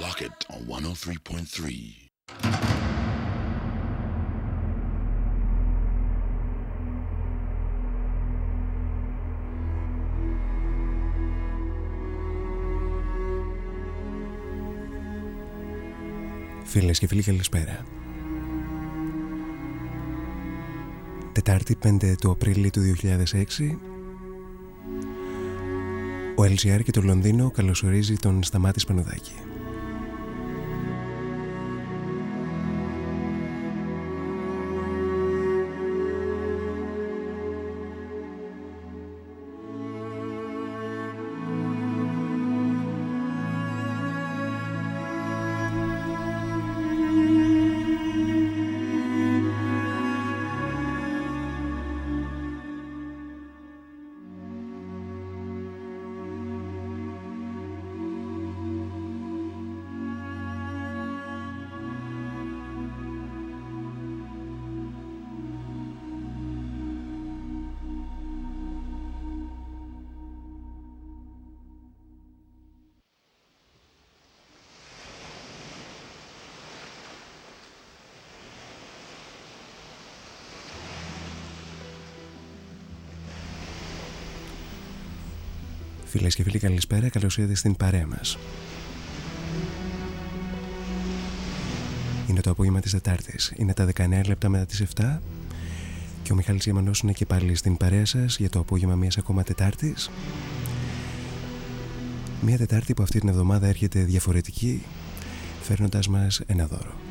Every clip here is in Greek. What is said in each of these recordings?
Lock it on 103.3. Φίλες και φίλοι καλησπέρα. Τετάρτη 5 του Απρίλη του 2006 ο LGR και το Λονδίνο καλωσορίζει τον Σταμάτης Σπανουδάκη. Φίλες και φίλοι καλησπέρα, καλώς ήρθατε στην παρέα μας. Είναι το απόγευμα της Τετάρτης, είναι τα 19 λεπτά μετά τις 7 και ο Μιχάλης Γεμανός είναι και πάλι στην παρέα σας για το απόγευμα μιας ακόμα Τετάρτης. Μια Τετάρτη που αυτή την εβδομάδα έρχεται διαφορετική, φέρνοντας μας ένα δώρο.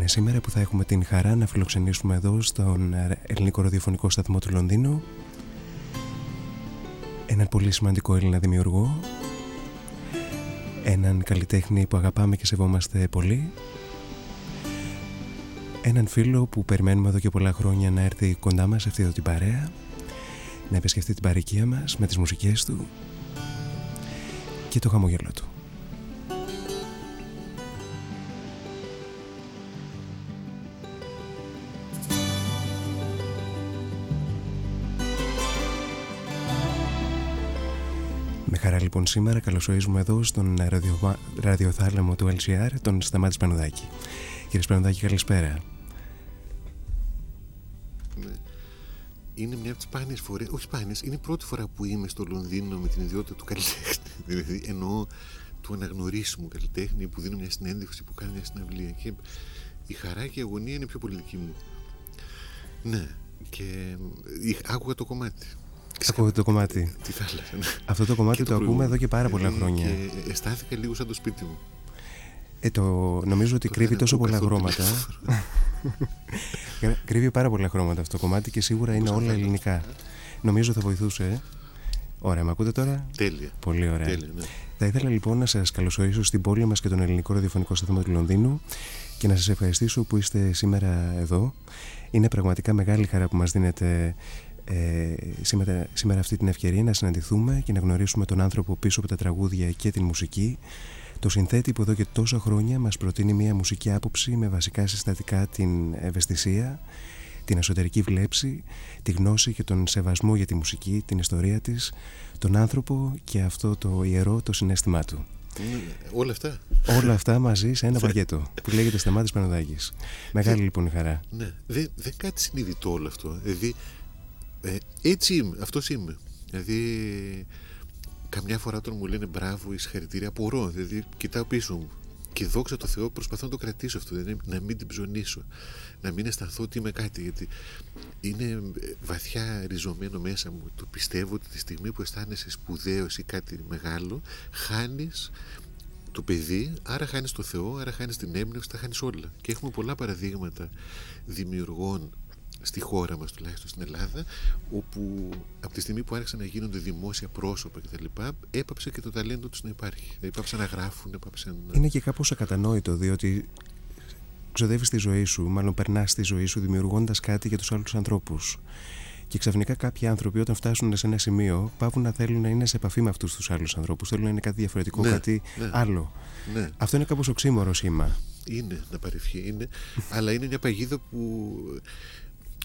Είναι σήμερα που θα έχουμε την χαρά να φιλοξενήσουμε εδώ στον ελληνικό ραδιοφωνικό σταθμό του Λονδίνου έναν πολύ σημαντικό Έλληνα δημιουργό έναν καλλιτέχνη που αγαπάμε και σεβόμαστε πολύ έναν φίλο που περιμένουμε εδώ και πολλά χρόνια να έρθει κοντά μας αυτή εδώ την παρέα να επισκεφτεί την παροικία μας με τις μουσικές του και το χαμογελό του λοιπόν σήμερα καλωσορίζουμε εδώ στον ραδιο, ραδιοθάλαμο του LCR τον Σταμάτης Σπανουδάκη. Κύριε Σπανουδάκη καλησπέρα. Ναι. Είναι μια από τις σπάνιε φορές, όχι σπάνιε, είναι η πρώτη φορά που είμαι στο Λονδίνο με την ιδιότητα του καλλιτέχνη. δηλαδή εννοώ του αναγνωρίσιμου καλλιτέχνη που δίνω μια συνέντευξη, που κάνει μια συναυλία. Και η χαρά και η αγωνία είναι πιο πολιτική μου. Ναι, και άκουγα το κομμάτι. Ακούω το κομμάτι. Τι θα έλεγα. Αυτό το κομμάτι το, το ακούμε εδώ και πάρα πολλά ε, χρόνια. Και αισθάνθηκα λίγο σαν το σπίτι μου. Ε, το, νομίζω ότι το κρύβει τόσο πολλά χρώματα. κρύβει πάρα πολλά χρώματα αυτό το κομμάτι και σίγουρα είναι όλα ελληνικά. Νομίζω θα βοηθούσε. Ε. Ωραία, με ακούτε τώρα; Τέλεια. Πολύ ωραία. Τέλεια, ναι. Θα ήθελα λοιπόν να σας καλωσορίσω στην πόλη μας και τον ελληνικό ραδιοφωνικό σταθμό του Λονδίνου και να σας ευχαριστήσω που είστε σήμερα εδώ. Είναι πραγματικά μεγάλη χαρά που μας δίνετε ε, σήμερα, σήμερα αυτή την ευκαιρία να συναντηθούμε και να γνωρίσουμε τον άνθρωπο πίσω από τα τραγούδια και την μουσική το συνθέτη που εδώ και τόσα χρόνια μας προτείνει μια μουσική άποψη με βασικά συστατικά την ευαισθησία, την εσωτερική βλέψη, τη γνώση και τον σεβασμό για τη μουσική, την ιστορία της, τον άνθρωπο και αυτό το ιερό το συνέστημά του. Όλα αυτά. Όλα αυτά μαζί σε ένα πακέτο που λέγεται Σταμάτης Πανοδάκης. Μεγάλη λοιπόν η χαρά. Ναι, δεν δε κάτι συνειδητό όλο αυτό. Δηλαδή ε, έτσι είμαι, αυτός είμαι. Δηλαδή, καμιά φορά όταν μου λένε μπράβο ή συγχαρητήρια, απορώ. Δηλαδή, κοιτάω πίσω μου. Και δόξα τω Θεώ προσπαθώ να το κρατήσω αυτό, δηλαδή να μην την ψωνίσω, να μην αισθανθώ ότι είμαι κάτι, γιατί είναι βαθιά ριζωμένο μέσα μου. Το πιστεύω ότι τη στιγμή που αισθάνεσαι σπουδαίος ή κάτι μεγάλο, χάνεις το παιδί, άρα χάνεις το Θεό, άρα χάνεις την έμπνευση, τα χάνεις όλα. Και έχουμε πολλά παραδείγματα δημιουργών στη χώρα μας τουλάχιστον στην Ελλάδα όπου από τη στιγμή που άρχισαν να γίνονται δημόσια πρόσωπα κτλ έπαψε και το ταλέντο τους να υπάρχει. Έπαψαν να γράφουν έπαψαν να... Είναι και κάπως ακατανόητο διότι ξοδεύεις τη ζωή σου μάλλον περνάς τη ζωή σου δημιουργώντας κάτι για τους άλλους ανθρώπους. Και ξαφνικά κάποιοι άνθρωποι όταν φτάσουν σε ένα σημείο πάβουν να θέλουν να είναι σε επαφή με αυτούς τους άλλους ανθρώπους. Θέλουν να είναι κάτι διαφορετικό, ναι, κάτι ναι, άλλο. ναι. αυτό είναι κάπως οξύμορο σήμα. Είναι να παρευχεί, είναι, αλλά είναι μια παγίδα που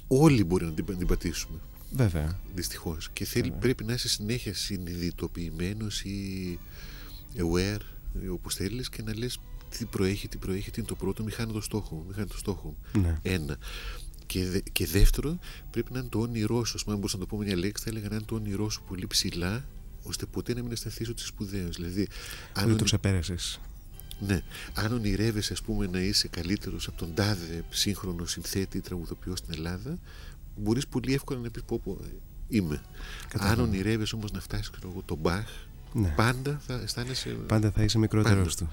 όλοι μπορεί να την, την πατήσουμε. Βέβαια. Δυστυχώς. Και θέλει, πρέπει να είσαι συνέχεια συνειδητοποιημένος ή aware, όπως θέλεις, και να λες τι προέχει, τι προέχει, τι είναι το πρώτο, μη χάνει το στόχο. Μη χάνει το στόχο. Ναι. Ένα. Και, δε, και δεύτερο, πρέπει να είναι το όνειρό σου. Α πούμε, μπορούσα να το πω με μια λέξη, θα έλεγα να είναι το όνειρό σου πολύ ψηλά, ώστε ποτέ να μην αισθανθείς ότι είσαι σπουδαίος. Δηλαδή, αν δεν το ξεπέρασες. Ναι. Αν ονειρεύεσαι, ας πούμε, να είσαι καλύτερος από τον τάδε σύγχρονο συνθέτη ή τραγουδοποιός στην Ελλάδα, μπορείς πολύ εύκολα να πεις πω, πω είμαι. Αν ονειρεύεσαι όμως να φτάσεις τον Μπαχ, ναι. πάντα θα αισθάνεσαι. Πάντα θα είσαι μικρότερος του.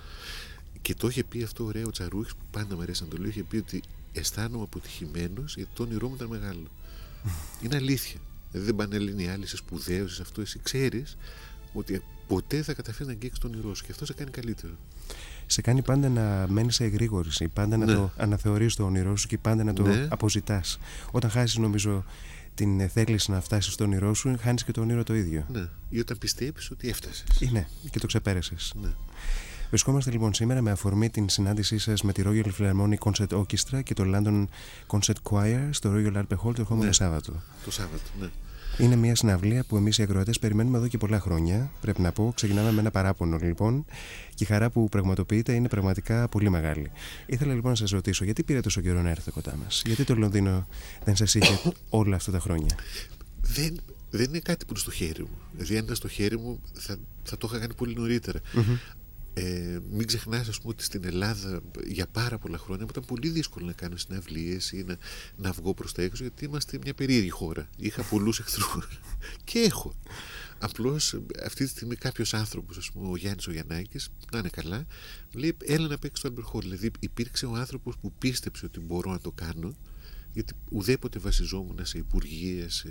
Και το είχε πει αυτό ωραίο ο Τσαρούχης που πάντα μου αρέσει να το λέω. Είχε πει ότι αισθάνομαι αποτυχημένος γιατί το όνειρό μου ήταν μεγάλο. Είναι αλήθεια. Δηλαδή δεν πάνε λένε οι άλλοι, είσαι σπουδαίος, είσαι αυτό. Εσύ ξέρεις ότι ποτέ θα καταφέρεις να αγγίξεις τον όνειρό σου και αυτό σε κάνει καλύτερο. Σε κάνει πάντα να μένεις σε εγρήγορηση, πάντα να Ναι. το αναθεωρείς το όνειρό σου και πάντα να το Ναι. αποζητάς. Όταν χάσεις, νομίζω, την θέληση να φτάσεις στο όνειρό σου, χάνεις και το όνειρο το ίδιο. Ναι. Ή όταν πιστεύει ότι έφτασες. Ή ναι, και το ξεπέρασες. Ναι. Βρισκόμαστε λοιπόν σήμερα με αφορμή την συνάντησή σας με τη Royal Philharmonic Concert Orchestra και το London Concert Choir στο Royal Albert Hall το ερχόμενο Ναι. Σάββατο. Το Σάββατο. Ναι. Είναι μια συναυλία που εμείς οι ακροατές περιμένουμε εδώ και πολλά χρόνια. Πρέπει να πω. Ξεκινάμε με ένα παράπονο λοιπόν. Και η χαρά που πραγματοποιείται είναι πραγματικά πολύ μεγάλη. Ήθελα λοιπόν να σας ρωτήσω, γιατί πήρε τόσο καιρό να έρθετε κοντά μας, Γιατί το Λονδίνο δεν σας είχε όλα αυτά τα χρόνια; Δεν, δεν είναι κάτι που είναι στο χέρι μου. Δηλαδή, αν ήταν στο χέρι μου, θα, θα το είχα κάνει πολύ νωρίτερα. Ε, μην ξεχνάς, ας πούμε, ότι στην Ελλάδα για πάρα πολλά χρόνια μου ήταν πολύ δύσκολο να κάνω συναυλίες ή να, να βγω προς τα έξω, γιατί είμαστε μια περίεργη χώρα. Είχα πολλούς εχθρούς. και έχω. Απλώς αυτή τη στιγμή κάποιος άνθρωπος, ας πούμε, ο Γιάννης ο Γιαννάκης, να είναι καλά, λέει: Έλα να παίξεις στο Albert Hall. Δηλαδή, υπήρξε ο άνθρωπος που πίστεψε ότι μπορώ να το κάνω, γιατί ουδέποτε βασιζόμουν σε υπουργείε, σε,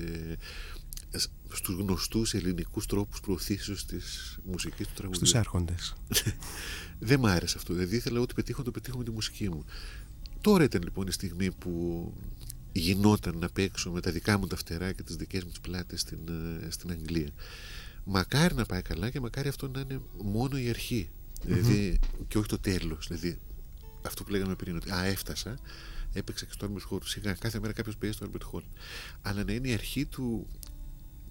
στους γνωστούς ελληνικούς τρόπους προωθήσεως της μουσικής του τραγουδιού. Στους άρχοντε. Δεν μ' άρεσε αυτό. Δηλαδή ήθελα ό,τι πετύχω να το πετύχω με τη μουσική μου. Τώρα ήταν λοιπόν η στιγμή που γινόταν να παίξω με τα δικά μου τα φτερά και τις δικές μου τις πλάτες στην, ε, στην Αγγλία. Μακάρι να πάει καλά και μακάρι αυτό να είναι μόνο η αρχή. Δηλαδή, και όχι το τέλος. Δηλαδή, αυτό που λέγαμε πριν, ότι α, έφτασα, έπαιξα και στο Albert Hall. Σιγά, κάθε μέρα κάποιος παίζει στο Albert Hall. Αλλά να είναι η αρχή του,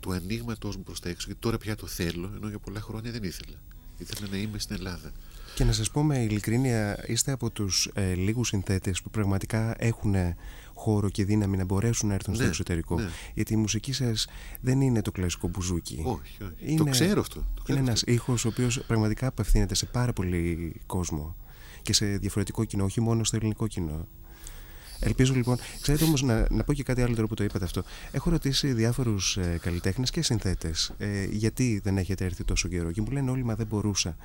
του ανοίγματός μου προς τα έξω. Γιατί τώρα πια το θέλω, ενώ για πολλά χρόνια δεν ήθελα. Ήθελα να είμαι στην Ελλάδα. Και να σας πω με ειλικρίνεια, είστε από τους ε, λίγους συνθέτες που πραγματικά έχουν χώρο και δύναμη να μπορέσουν να έρθουν στο Ναι, εξωτερικό. ναι. Γιατί η μουσική σας δεν είναι το κλασικό μπουζούκι. Όχι, όχι. Είναι- Το ξέρω αυτό. Το ξέρω Είναι ένας αυτό. ήχος ο οποίος πραγματικά απευθύνεται σε πάρα πολύ κόσμο και σε διαφορετικό κοινό, όχι μόνο στο ελληνικό κοινό. Ελπίζω λοιπόν. Ξέρετε όμως να, να πω και κάτι άλλο τώρα που το είπατε αυτό. Έχω ρωτήσει διάφορους ε, καλλιτέχνες και συνθέτες ε, γιατί δεν έχετε έρθει τόσο καιρό και μου λένε όλοι μα δεν μπορούσα.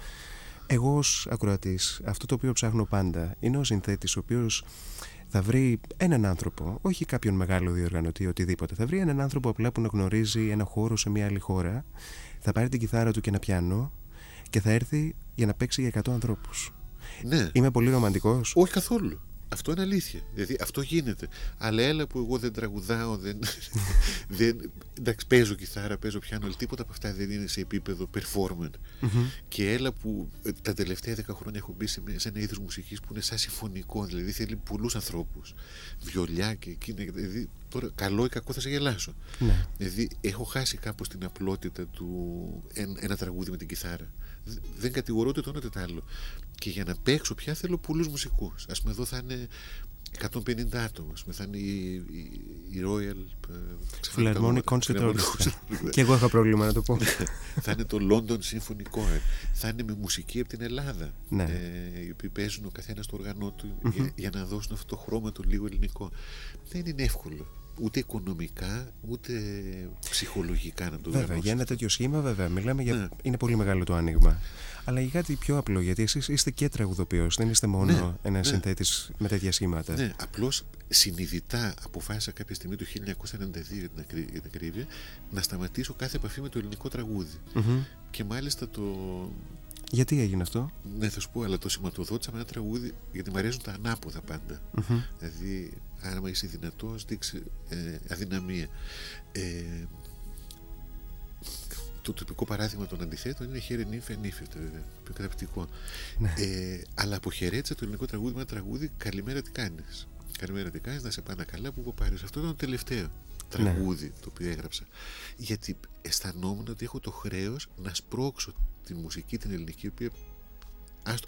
Εγώ ως ακροατής, αυτό το οποίο ψάχνω πάντα είναι ο συνθέτης ο οποίος θα βρει έναν άνθρωπο, όχι κάποιον μεγάλο διοργανωτή ή οτιδήποτε. Θα βρει έναν άνθρωπο απλά που να γνωρίζει ένα χώρο σε μια άλλη χώρα, θα πάρει την κιθάρα του και ένα πιάνο και θα έρθει για να παίξει για 100 ανθρώπους. Ναι. Είμαι πολύ ρομαντικός. Όχι καθόλου. Αυτό είναι αλήθεια. Δηλαδή αυτό γίνεται. Αλλά έλα που εγώ δεν τραγουδάω, δεν. δεν εντάξει, παίζω κιθάρα, παίζω πιάνο, αλλά τίποτα από αυτά δεν είναι σε επίπεδο performance. Και έλα που ε, τα τελευταία δέκα χρόνια έχω μπει σε, με- σε ένα είδος μουσικής που είναι σαν συμφωνικό. Δηλαδή θέλει πολλούς ανθρώπους. Βιολιά και εκείνα. Δηλαδή τώρα καλό ή κακό θα σε γελάσω. Ναι. Δηλαδή έχω χάσει κάπως την απλότητα του εν- ένα τραγούδι με την κιθάρα. Δ- Δεν κατηγορώ ούτε το ένα ούτε το άλλο. Και για να παίξω πια θέλω πολλούς μουσικούς. Ας πούμε εδώ θα είναι 150 άτομα. Ας πούμε θα είναι η, η, η Royal... ε, ξεχάνω τα Philharmonic ονόματα. Concert Philharmonic Orchestra. Concert. Και εγώ είχα πρόβλημα να το πω. θα είναι το London Symphony Choir. Θα είναι με μουσική από την Ελλάδα. Ναι. Ε, οι οποίοι παίζουν ο καθένας το οργανό του για, για να δώσουν αυτό το χρώμα το λίγο ελληνικό. Δεν είναι εύκολο. Ούτε οικονομικά, ούτε ψυχολογικά να το Βέβαια, οργανώσεις. για ένα τέτοιο σχήμα, βέβαια, μιλάμε για. Ναι. Είναι πολύ μεγάλο το άνοιγμα. Αλλά για κάτι πιο απλό, γιατί εσείς είστε και τραγουδοποιός, δεν είστε μόνο Ναι, ένα ναι. συνθέτης με τέτοια σχήματα. Ναι, απλώς συνειδητά αποφάσισα κάποια στιγμή το 1992 για την, ακρί- για την ακρίβεια να σταματήσω κάθε επαφή με το ελληνικό τραγούδι. Μμμ. Και μάλιστα το. Γιατί έγινε αυτό, Ναι, θα σου πω, αλλά το σηματοδότησα με ένα τραγούδι γιατί μου αρέσουν τα ανάποδα πάντα. Μμμ. Δηλαδή, άμα είσαι δυνατός, δείξει ε, αδυναμία. Ε, το τοπικό παράδειγμα των αντιθέτων είναι χέρι νύφε νύφε, το πιο καταπληκτικό. Ναι. Ε, αλλά αποχαιρέτησα το ελληνικό τραγούδι με ένα τραγούδι Καλημέρα τι κάνεις. Καλημέρα τι κάνεις, να σε πάνε καλά που πάρει. Αυτό ήταν το τελευταίο τραγούδι το οποίο έγραψα. Γιατί αισθανόμουν ότι έχω το χρέος να σπρώξω τη μουσική την ελληνική, η οποία άστο-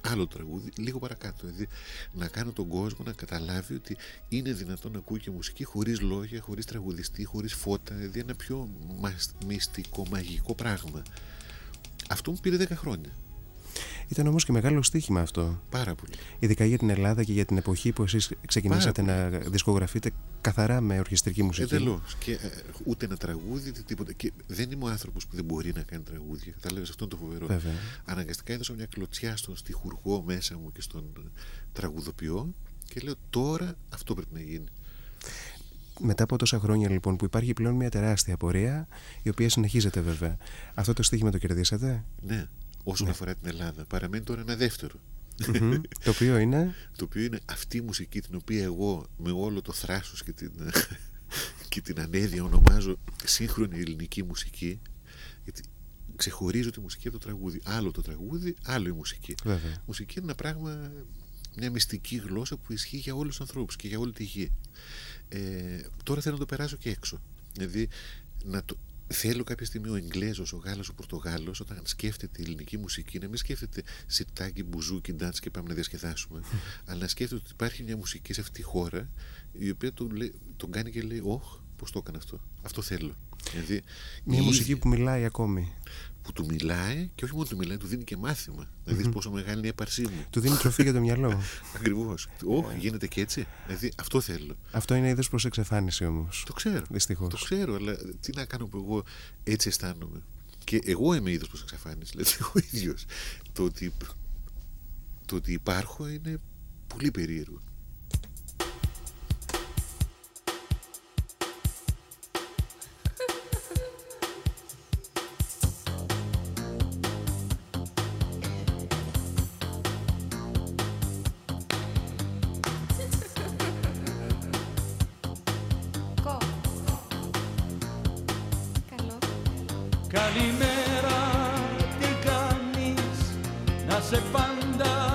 άλλο τραγούδι, λίγο παρακάτω. Δηλαδή να κάνω τον κόσμο να καταλάβει ότι είναι δυνατόν να ακούει και μουσική χωρίς λόγια, χωρίς τραγουδιστή, χωρίς φώτα. Δηλαδή ένα πιο μας- μυστικό, μαγικό πράγμα. Αυτό μου πήρε 10 χρόνια. Ήταν όμως και μεγάλο στοίχημα αυτό. Πάρα πολύ. Ειδικά για την Ελλάδα και για την εποχή που εσείς ξεκινήσατε Πάρα να δισκογραφείτε καθαρά με ορχιστρική μουσική. Εντελώς. Και ε, ούτε ένα τραγούδι, ούτε τίποτα. Και δεν είμαι ο άνθρωπος που δεν μπορεί να κάνει τραγούδια. Κατάλαβε αυτό είναι το φοβερό. Βέβαια. Αναγκαστικά έδωσα μια κλωτσιά στον στιχουργό μέσα μου και στον ε, τραγουδοποιό και λέω τώρα αυτό πρέπει να γίνει. Μετά από τόσα χρόνια λοιπόν που υπάρχει πλέον μια τεράστια πορεία η οποία συνεχίζεται βέβαια. Αυτό το στοίχημα το κερδίσατε; Ναι, όσον αφορά την Ελλάδα. Παραμένει τώρα ένα δεύτερο. Μμμ. το οποίο είναι; το οποίο είναι αυτή η μουσική την οποία εγώ με όλο το θράσος και την, και την ανέδεια ονομάζω σύγχρονη ελληνική μουσική γιατί ξεχωρίζω τη μουσική από το τραγούδι άλλο το τραγούδι, άλλο η μουσική Βέβαια. η μουσική είναι ένα πράγμα μια μυστική γλώσσα που ισχύει για όλους τους ανθρώπους και για όλη τη γη ε, τώρα θέλω να το περάσω και έξω δηλαδή να το, θέλω κάποια στιγμή ο Εγγλέζος, ο Γάλλος, ο Πορτογάλος όταν σκέφτεται η ελληνική μουσική να μην σκέφτεται σιτάκι, μπουζούκι, ντάντς και πάμε να διασκεδάσουμε αλλά να σκέφτεται ότι υπάρχει μια μουσική σε αυτή τη χώρα η οποία τον, λέει- τον κάνει και λέει όχ, πώς το έκανα αυτό, αυτό θέλω δηλαδή, Μια η μουσική ίδια που μιλάει ακόμη. Που του μιλάει και όχι μόνο του μιλάει, του δίνει και μάθημα. Να δεις πόσο μεγάλη είναι η έπαρσή μου. Του δίνει τροφή για το μυαλό. Ακριβώς. Όχι, γίνεται και έτσι. Δηλαδή αυτό θέλω. Αυτό είναι είδος προς εξαφάνιση όμως. Το ξέρω. Δυστυχώς. Το ξέρω, αλλά τι να κάνω που εγώ έτσι αισθάνομαι. Και εγώ είμαι είδος προς εξαφάνιση. Δηλαδή ο ίδιος. Το ότι, το ότι υπάρχω είναι πολύ περίεργο. Πάντα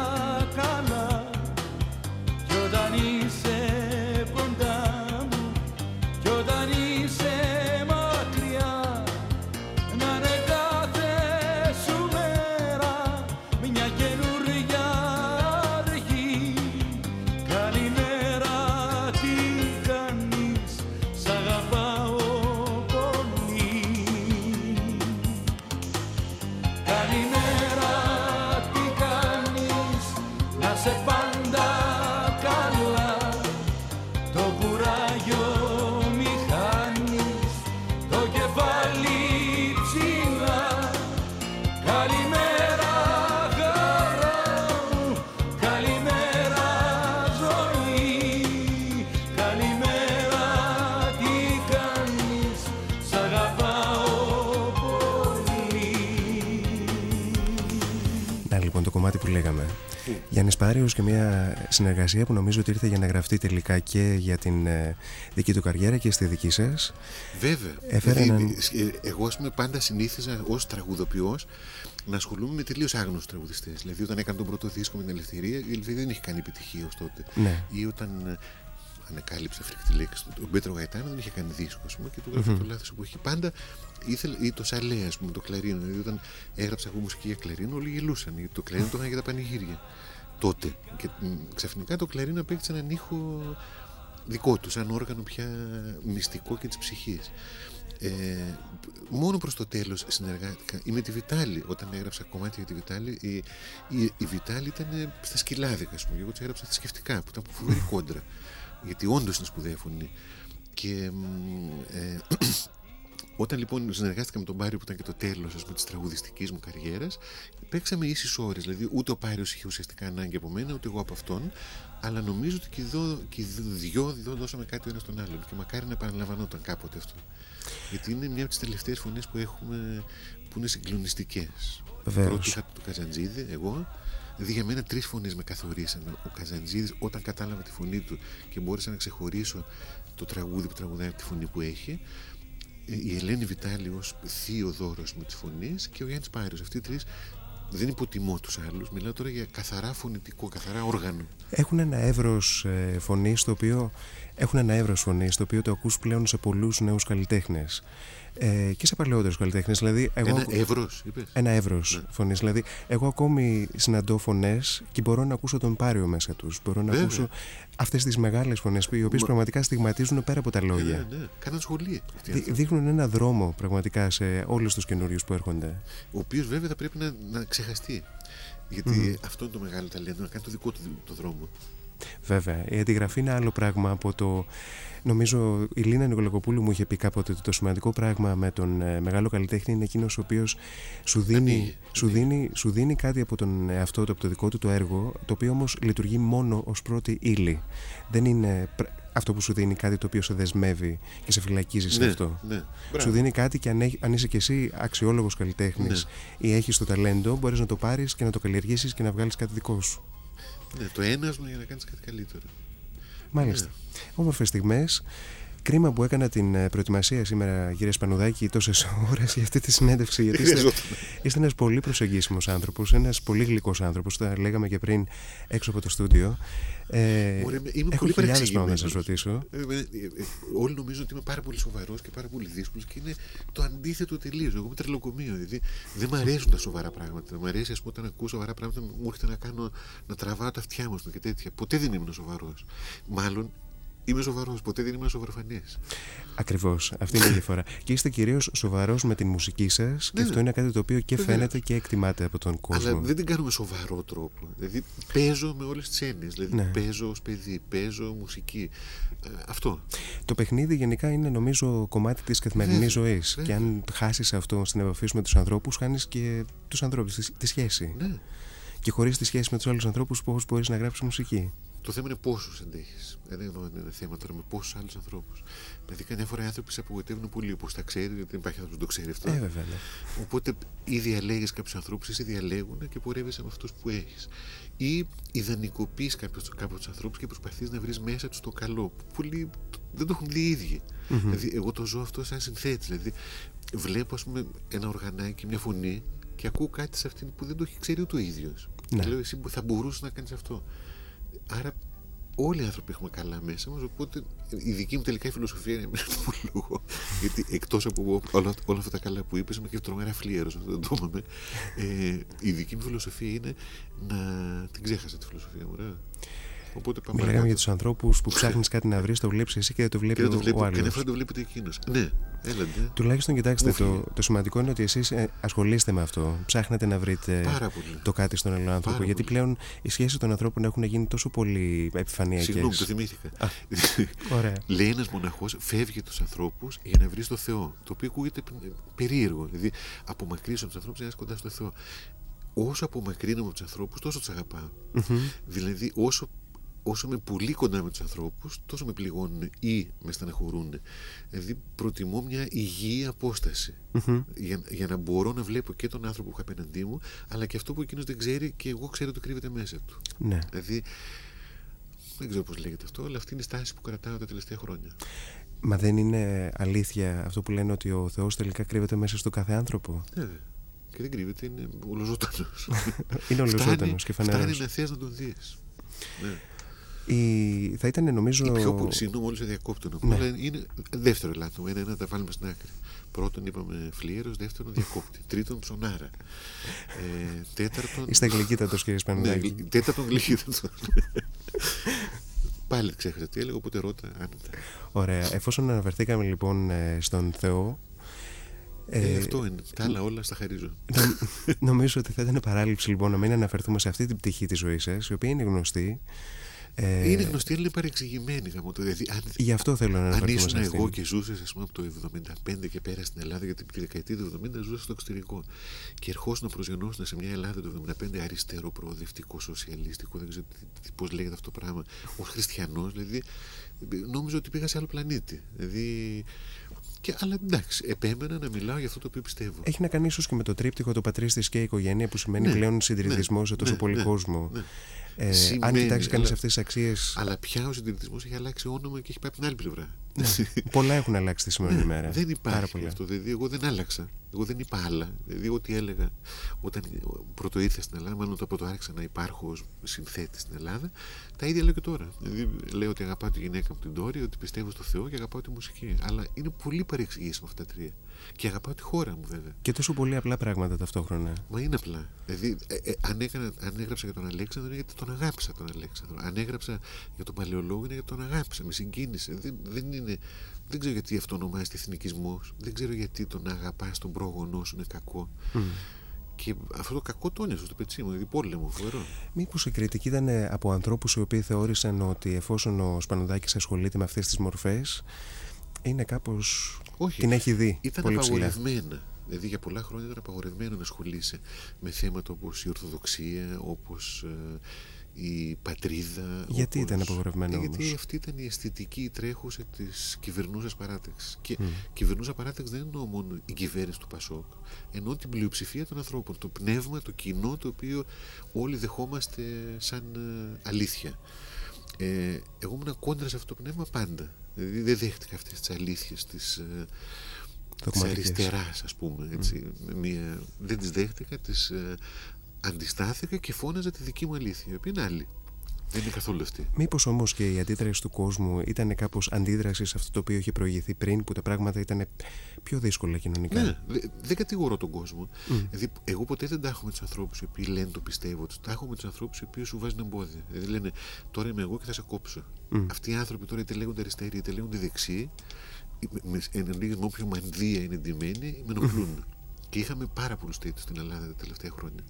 λοιπόν το κομμάτι που λέγαμε. Γιάννης Πάριος και μια συνεργασία που νομίζω ότι ήρθε για να γραφτεί τελικά και για την ε, δική του καριέρα και στη δική σας. Βέβαια. Έφερε Δηλαδή, έναν- ε, Εγώ, ας πούμε, πάντα συνήθιζα ως τραγουδοποιός να ασχολούμαι με τελείως άγνωστους τραγουδιστές. Δηλαδή, όταν έκανα τον πρώτο δίσκο με την Ελευθερία, η Ελευθερία δεν είχε κάνει επιτυχία ως τότε. Ναι. Ή όταν ε, ανακάλυψα φρικτή λέξη, τον Πέτρο Γαϊτάνο δεν είχε κάνει δίσκο, ας πούμε, και του γράφει το λάθος εποχή. Πάντα ήθελε, ή το Σαλέ, ας πούμε, το κλαρίνο. Δηλαδή, όταν έγραψα εγώ μουσική για κλαρίνο, όλοι γελούσαν. Γιατί το κλαρίνο το είχαν για τα πανηγύρια. Τότε. Και μ, ξαφνικά το κλαρίνο απέκτησε έναν ήχο δικό του, σαν όργανο πια μυστικό και της ψυχής. Ε, μόνο προς το τέλος συνεργάστηκα ή με τη Βιτάλη όταν έγραψα κομμάτια για τη Βιτάλη η, η, η Βιτάλη ήταν στα σκυλάδικα ας πούμε, και εγώ της έγραψα θρησκευτικά που ήταν φοβερή κόντρα γιατί όντως είναι σπουδαία φωνή και μ, ε, όταν λοιπόν συνεργάστηκα με τον Πάριο που ήταν και το τέλος της τραγουδιστικής μου καριέρας, παίξαμε ίσες ώρες. Δηλαδή, ούτε ο Πάριο είχε ουσιαστικά ανάγκη από μένα, ούτε εγώ από αυτόν. Αλλά νομίζω ότι και οι δυο, και οι δυο, δυο δώσαμε κάτι ο ένας τον άλλον. Και μακάρι να επαναλαμβανόταν κάποτε αυτό. Γιατί είναι μια από τις τελευταίες φωνές που έχουμε που είναι συγκλονιστικές. Βεβαίως. Πρώτη είχα το Καζαντζίδη, εγώ. Δηλαδή για μένα τρεις φωνές με καθορίσαν. Ο Καζαντζίδης, όταν κατάλαβα τη φωνή του και μπόρεσα να ξεχωρίσω το τραγούδι που τραγουδάει από τη φωνή που έχει, ε, η Ελένη Βιτάλη ως θείο δώρος με τις φωνές και ο Γιάννης Πάριος. Αυτοί οι τρεις δεν υποτιμώ τους άλλους. Μιλάω τώρα για καθαρά φωνητικό, καθαρά όργανο. Έχουν ένα εύρος ε, φωνής το οποίο έχουν ένα εύρος φωνής το οποίο το ακούς πλέον σε πολλούς νέους καλλιτέχνες ε, και σε παλαιότερου καλλιτέχνες. Δηλαδή, εγώ... Ένα εύρος, είπες. Ένα εύρος ναι. φωνής. Δηλαδή, εγώ ακόμη συναντώ φωνές και μπορώ να ακούσω τον Πάριο μέσα τους. Μπορώ να Βέβαια. ακούσω αυτές τις μεγάλες φωνές οι οποίες Μα... πραγματικά στιγματίζουν πέρα από τα λόγια. Ναι, ναι. Κάναν σχολεία. Δείχνουν ένα δρόμο πραγματικά σε όλους τους καινούριους που έρχονται. Ο οποίος βέβαια θα πρέπει να, να ξεχαστεί. Γιατί mm. αυτό είναι το μεγάλο ταλέντο, να κάνει το δικό του το δρόμο. Βέβαια. Η αντιγραφή είναι άλλο πράγμα από το Νομίζω η Λίνα Νικολακοπούλου μου είχε πει κάποτε ότι το σημαντικό πράγμα με τον ε, μεγάλο καλλιτέχνη είναι εκείνος ο οποίος σου, δίνει, σου, δίνει, σου δίνει κάτι από τον εαυτό του, από το δικό του το έργο, το οποίο όμως λειτουργεί μόνο ως πρώτη ύλη. Δεν είναι αυτό που σου δίνει κάτι το οποίο σε δεσμεύει και σε φυλακίζει σε ναι, αυτό. Ναι, σου δίνει κάτι και αν, αν είσαι κι εσύ αξιόλογος καλλιτέχνης ναι. ή έχεις το ταλέντο, μπορείς να το πάρεις και να το καλλιεργήσεις και να βγάλεις κάτι δικό σου. Ναι, το ένασμα για να κάνεις κάτι καλύτερο. Μάλιστα. Yeah. Όμορφες στιγμές. Κρίμα που έκανα την ε, προετοιμασία σήμερα, κύριε Σπανουδάκη, τόσες ώρες για αυτή τη συνέντευξη. Γιατί είστε, είστε ένας πολύ προσεγγίσιμος άνθρωπος, ένας πολύ γλυκός άνθρωπος. Τα λέγαμε και πριν έξω από το στούντιο. Ε, Ωραία, είμαι έχω χιλιάδες πράγματα να σας ρωτήσω. Ε, ε, ε, όλοι νομίζουν ότι είμαι πάρα πολύ σοβαρός και πάρα πολύ δύσκολος και είναι το αντίθετο τελείως. Εγώ είμαι τρελοκομείο. Δηλαδή δεν μου αρέσουν τα σοβαρά πράγματα. Μου αρέσει, ας πούμε, όταν ακούω σοβαρά πράγματα, μου έρχεται να, κάνω, να τραβάω τα αυτιά μου και τέτοια. Ποτέ δεν ήμουν σοβαρός. Μάλλον Είμαι σοβαρός, ποτέ δεν είμαι σοβαροφανής. Ακριβώς. Αυτή είναι η διαφορά. και είστε κυρίως σοβαρός με την μουσική σας, ναι, και αυτό είναι κάτι το οποίο και φαίνεται και εκτιμάται από τον κόσμο. Αλλά δεν την κάνουμε σοβαρό τρόπο. Δηλαδή παίζω με όλες τις έννοιες. Δηλαδή ναι. παίζω ως παιδί, παίζω μουσική. Ε, αυτό. Το παιχνίδι γενικά είναι νομίζω κομμάτι της καθημερινής ζωής. Και αν χάσεις αυτό στην επαφή σου με τους ανθρώπους, χάνεις και τους ανθρώπους, τη, τη σχέση. Ναι. Και χωρίς τη σχέση με τους άλλους ανθρώπους, πώς μπορείς να γράψεις μουσική; Το θέμα είναι πόσους αντέχει. Δεν είναι ένα θέμα τώρα με πόσους άλλους ανθρώπους. Δηλαδή, καμιά φορά οι άνθρωποι σε απογοητεύουν πολύ, όπως τα ξέρει, γιατί δεν υπάρχει άνθρωπος που το ξέρει αυτό. Ε, βέβαια, ναι. Οπότε ή διαλέγεις κάποιους ανθρώπους, ή σε διαλέγουν και πορεύεσαι με αυτούς που έχεις. Ή ιδανικοποιείς κάποιους ανθρώπους και προσπαθείς να βρεις μέσα τους το καλό. Πολλοί δεν το έχουν δει οι ίδιοι. Mm-hmm. Δηλαδή, εγώ το ζω αυτό σαν συνθέτης. Δηλαδή, βλέπω, ας πούμε, ένα οργανάκι, μια φωνή και ακούω κάτι σε αυτήν που δεν το έχει ξέρει ούτε ο ίδιος. Ναι. λέω, εσύ θα μπορούσες να κάνεις αυτό. Άρα όλοι οι άνθρωποι έχουμε καλά μέσα μας. Οπότε η δική μου τελικά η φιλοσοφία είναι μέσα του λόγο. Γιατί εκτός από όλα, όλα, αυτά τα καλά που είπες, είμαι και τρομερά φλίαρος, αυτό δεν το είπαμε. Ε, η δική μου φιλοσοφία είναι να. Την ξέχασα τη φιλοσοφία μου, ωραία. Οπότε πάμε Μιλάμε για τους ανθρώπους που ψάχνεις κάτι να βρεις, το βλέπεις εσύ και δεν το βλέπει το ο άλλος. Και φορά το βλέπετε εκείνος. Ναι, έλατε. Τουλάχιστον κοιτάξτε, το, το σημαντικό είναι ότι εσείς ε, ασχολείστε με αυτό. Ψάχνετε να βρείτε το κάτι στον άλλο άνθρωπο. Πάρα γιατί πολύ. πλέον οι σχέσεις των ανθρώπων έχουν γίνει τόσο πολύ επιφανειακές. Συγγνώμη, το θυμήθηκα. Ωραία. Λέει ένας μοναχός, φεύγει τους ανθρώπους για να βρει το Θεό. Το οποίο ακούγεται περίεργο. Δηλαδή, απομακρύνει τους ανθρώπους για να κοντά στο Θεό όσο απομακρύνομαι από τους ανθρώπους, τόσο τους αγαπάω. Mm-hmm. Δηλαδή, όσο όσο είμαι πολύ κοντά με τους ανθρώπους, τόσο με πληγώνουν ή με στεναχωρούν. Δηλαδή, προτιμώ μια υγιή Για, για να μπορώ να βλέπω και τον άνθρωπο που έχω απέναντί μου, αλλά και αυτό που εκείνος δεν ξέρει και εγώ ξέρω ότι κρύβεται μέσα του. Ναι. Δηλαδή, δεν ξέρω πώς λέγεται αυτό, αλλά αυτή είναι η στάση που κρατάω τα τελευταία χρόνια. Μα δεν είναι αλήθεια αυτό που λένε ότι ο Θεός τελικά κρύβεται μέσα στο κάθε άνθρωπο; Ναι, και δεν κρύβεται, είναι ολοζώντανο. είναι ολοζώντανο και φανερός. Φτάνει να θες να τον δεις. Ναι. Η... Θα ήταν νομίζω. Η πιο πολύ, συγγνώμη, μόλι σε διακόπτω να ναι. είναι δεύτερο λάθος. Ένα είναι να τα βάλουμε στην άκρη. Πρώτον είπαμε φλίερος, δεύτερον διακόπτη. Τρίτον ψωνάρα. Ε, τέταρτον. Είστε γλυκύτατο, κύριε Σπανουδάκη. Ναι, τέταρτον γλυκύτατο. Πάλι ξέχασα τι έλεγα, οπότε ρώτα άνετα. Ωραία. Εφόσον αναφερθήκαμε λοιπόν ε, στον Θεό. Ε, ε, αυτό είναι. Τα άλλα όλα στα χαρίζω. νομίζω ότι θα ήταν παράληψη λοιπόν να μην αναφερθούμε σε αυτή την πτυχή της ζωής σας, η οποία είναι γνωστή. Ε, είναι γνωστή, αλλά είναι παρεξηγημένη. Θα μου το δηλαδή, αν, Γι' αυτό θέλω να Αν ήσουν εγώ και ζούσες από το 1975 και πέρα στην Ελλάδα, γιατί τη δεκαετία του 70 ζούσες στο εξωτερικό. Και ερχόσουν να προσγειωνόσουν σε μια Ελλάδα του 1975 αριστερό, προοδευτικό, σοσιαλιστικό, δεν ξέρω πώς λέγεται αυτό το πράγμα, ως χριστιανός. Δηλαδή, νόμιζα ότι πήγα σε άλλο πλανήτη. Δηλαδή, και, αλλά εντάξει, επέμενα να μιλάω για αυτό το οποίο πιστεύω. Έχει να κάνει ίσως και με το τρίπτυχο το πατρίστης και η οικογένεια που σημαίνει ναι, πλέον συντηρητισμό ναι, σε τόσο ναι, πολύ ναι, κόσμο. Ναι. Ε, Σημαίνει, αν κοιτάξεις κανείς αυτές τις αξίε. Αλλά πια ο συντηρητισμός έχει αλλάξει όνομα και έχει πάει από την άλλη πλευρά. Ναι. πολλά έχουν αλλάξει τη σημερινή Ναι, ημέρα. Δεν Πάρα υπάρχει πολλά. αυτό. Δηλαδή, εγώ δεν άλλαξα. Εγώ δεν είπα άλλα. Δηλαδή, ό,τι έλεγα όταν πρώτο ήρθα στην Ελλάδα, μάλλον όταν πρώτο άρχισα να υπάρχω ως συνθέτη στην Ελλάδα, τα ίδια λέω και τώρα. Δηλαδή, λέω ότι αγαπάω τη γυναίκα μου την Τόρη, ότι πιστεύω στο Θεό και αγαπάω τη μουσική. Αλλά είναι πολύ παρεξηγήσιμο αυτά τα τρία. Και αγαπάω τη χώρα μου, βέβαια. Και τόσο πολύ απλά πράγματα ταυτόχρονα. Μα είναι απλά. Δηλαδή, ε, ε, αν, έκανα, αν έγραψα για τον Αλέξανδρο είναι γιατί τον αγάπησα τον Αλέξανδρο. Αν έγραψα για τον Παλαιολόγο είναι γιατί τον αγάπησα. Με συγκίνησε. Δεν, δεν, είναι, δεν ξέρω γιατί αυτό ονομάζεται εθνικισμός. Δεν ξέρω γιατί τον αγαπάς τον πρόγονό σου είναι κακό. Και αυτό το κακό το ένιωσα στο πετσί μου, δηλαδή πόλεμο, φοβερό. Μήπως η κριτική ήταν ε, από ανθρώπους οι οποίοι θεώρησαν ότι εφόσον ο Σπανουδάκη ασχολείται με αυτές τις μορφές, είναι κάπως. Όχι. την έχει δει Ήταν πολύ ψηλά. απαγορευμένα. Δηλαδή για πολλά χρόνια ήταν απαγορευμένο να ασχολείσαι με θέματα όπως η Ορθοδοξία, όπως ε, η πατρίδα. Γιατί όπως... ήταν απαγορευμένο Ε, Γιατί όμως; αυτή ήταν η αισθητική τρέχουσα της κυβερνούσας παράταξης. Και κυβερνούσα παράταξη δεν εννοώ μόνο η κυβέρνηση του Πασόκ. Εννοώ την πλειοψηφία των ανθρώπων. Το πνεύμα, το κοινό το οποίο όλοι δεχόμαστε σαν ε, αλήθεια. Ε, εγώ ήμουν κόντρα σε αυτό το πνεύμα πάντα. Δηλαδή δεν δέχτηκα αυτές τις αλήθειες της, ε, της Δογματικές. αριστεράς ας πούμε έτσι, με μια, δεν τις δέχτηκα τις ε, αντιστάθηκα και φώναζα τη δική μου αλήθεια η οποία είναι άλλη δεν είναι καθόλου αυτή Μήπως όμως και η αντίδραση του κόσμου ήταν κάπως αντίδραση σε αυτό το οποίο είχε προηγηθεί πριν, που τα πράγματα ήταν πιο δύσκολα κοινωνικά; ναι, δε- δεν κατηγορώ τον κόσμο. Δηλαδή, εγώ ποτέ δεν τα έχω με τους ανθρώπους οι οποίοι λένε το πιστεύω του. Τα έχω με τους ανθρώπους οι οποίοι σου βάζουν εμπόδια. Δηλαδή λένε τώρα είμαι εγώ και θα σε κόψω. Αυτοί οι άνθρωποι τώρα είτε λέγονται αριστεροί είτε λέγονται δεξιοί, με- με εναντίον με όποιο μανδύα είναι εντυμένοι, με ενοχλούν. Και είχαμε πάρα πολλούς τέτοιους στην Ελλάδα τα τελευταία χρόνια.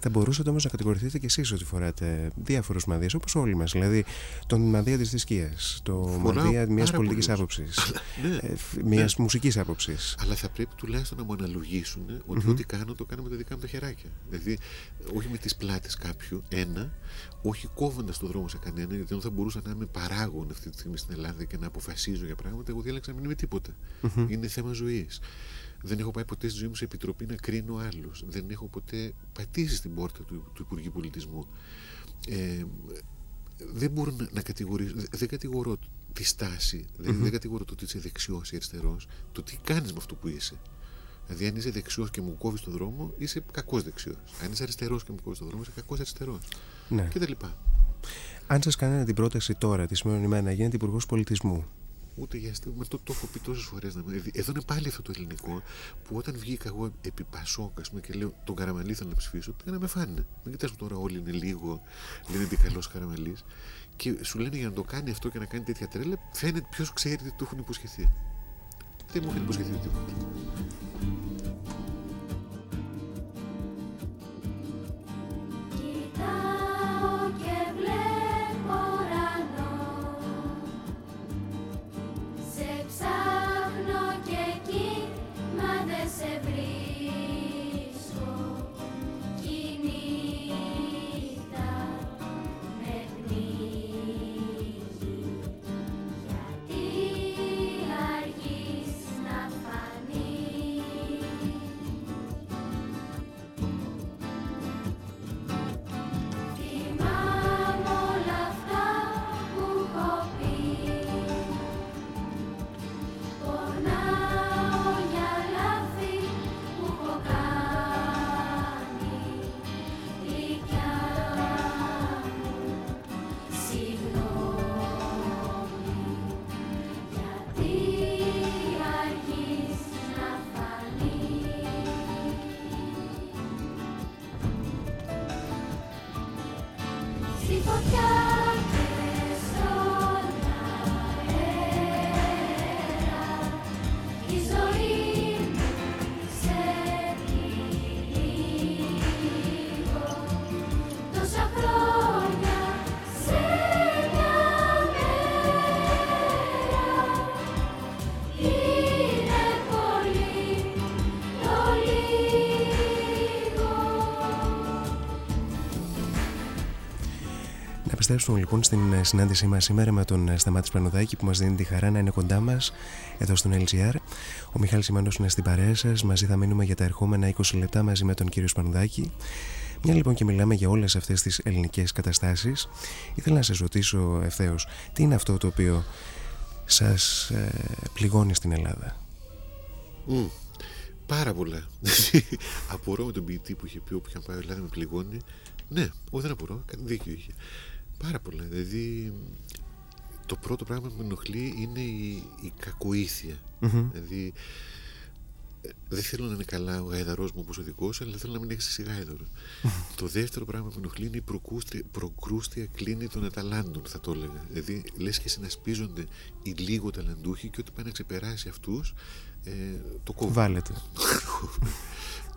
Θα μπορούσατε όμως να κατηγορηθείτε κι εσείς ότι φοράτε διάφορους μαδίες, όπως όλοι μας. Δηλαδή, τον μαδία της θρησκείας, το Φοράω μαδία μιας πάρα πολιτικής πολλούς. άποψης, ναι, μιας ναι. μουσικής άποψης. Αλλά θα πρέπει τουλάχιστον να μου αναλογήσουν ότι ό,τι κάνω το κάνω με τα δικά μου τα χεράκια. Δηλαδή, όχι με τις πλάτες κάποιου, ένα, όχι κόβοντας το δρόμο σε κανένα, γιατί ενώ θα μπορούσα να είμαι παράγον αυτή τη στιγμή στην Ελλάδα και να αποφασίζω για πράγματα, εγώ διάλεξα να μην είμαι τίποτα. Είναι θέμα ζωής. Δεν έχω πάει ποτέ στη ζωή μου σε επιτροπή να κρίνω άλλους. Δεν έχω ποτέ πατήσει στην πόρτα του, του Υπουργείου Πολιτισμού. Ε, δεν μπορώ να, να κατηγορήσω. δε- Δεν κατηγορώ τη στάση, δηλαδή δεν κατηγορώ το ότι είσαι δεξιός ή αριστερός, το τι κάνεις με αυτό που είσαι. Δηλαδή, αν είσαι δεξιός και μου κόβεις τον δρόμο, είσαι κακός δεξιός. Αν είσαι αριστερός και μου κόβεις τον δρόμο, είσαι κακός αριστερός. Ναι. Και τα λοιπά. Αν σας κάνανε την πρόταση τώρα, τη σημερινή ημέρα, να γίνετε υπουργός πολιτισμού, Ούτε για αστείο, με το, το έχω πει τόσες φορές. Εδώ είναι πάλι αυτό το ελληνικό που όταν βγήκα εγώ επί Πασόκ ας πούμε, και λέω τον Καραμαλή θέλω να ψηφίσω, πήγα να με φάνε. Μην κοιτάς που τώρα όλοι είναι λίγο, λένε τι καλός Καραμαλής. Και σου λένε για να το κάνει αυτό και να κάνει τέτοια τρέλα, φαίνεται ποιος ξέρει τι του έχουν υποσχεθεί. Δεν μου έχουν υποσχεθεί τίποτα. Επιστρέψουμε λοιπόν στην ε, συνάντησή μας σήμερα με τον ε, Σταμάτης Σπανουδάκη που μας δίνει τη χαρά να είναι κοντά μας εδώ στον LGR. Ο Μιχάλης Σιμάνος είναι στην παρέα σας. Μαζί θα μείνουμε για τα ερχόμενα 20 λεπτά μαζί με τον κύριο Σπανουδάκη. Μια λοιπόν και μιλάμε για όλες αυτές τις ελληνικές καταστάσεις. Ήθελα να σας ρωτήσω ευθέως τι είναι αυτό το οποίο σας ε, πληγώνει στην Ελλάδα; Μμ, πάρα πολλά. απορώ με τον ποιητή που είχε πει όπου είχα πάει η Ελλάδα με πληγώνει. Ναι, όχι δεν απορώ, κάτι δίκιο είχε. Πάρα πολλά. Δηλαδή το πρώτο πράγμα που με ενοχλεί είναι η, η κακοήθεια. Μμμ. Δηλαδή ε, δεν θέλω να είναι καλά ο γαϊδαρός μου όπως ο δικός σου, αλλά θέλω να μην έχεις εσύ γάιδαρο. το δεύτερο πράγμα που με ενοχλεί είναι η προκούστρια- προκρούστια κλίνη των αταλάντων, θα το έλεγα. Δηλαδή λες και συνασπίζονται οι λίγο ταλαντούχοι και ό,τι πάει να ξεπεράσει αυτούς, ε, το κόβουν. Βάλετε.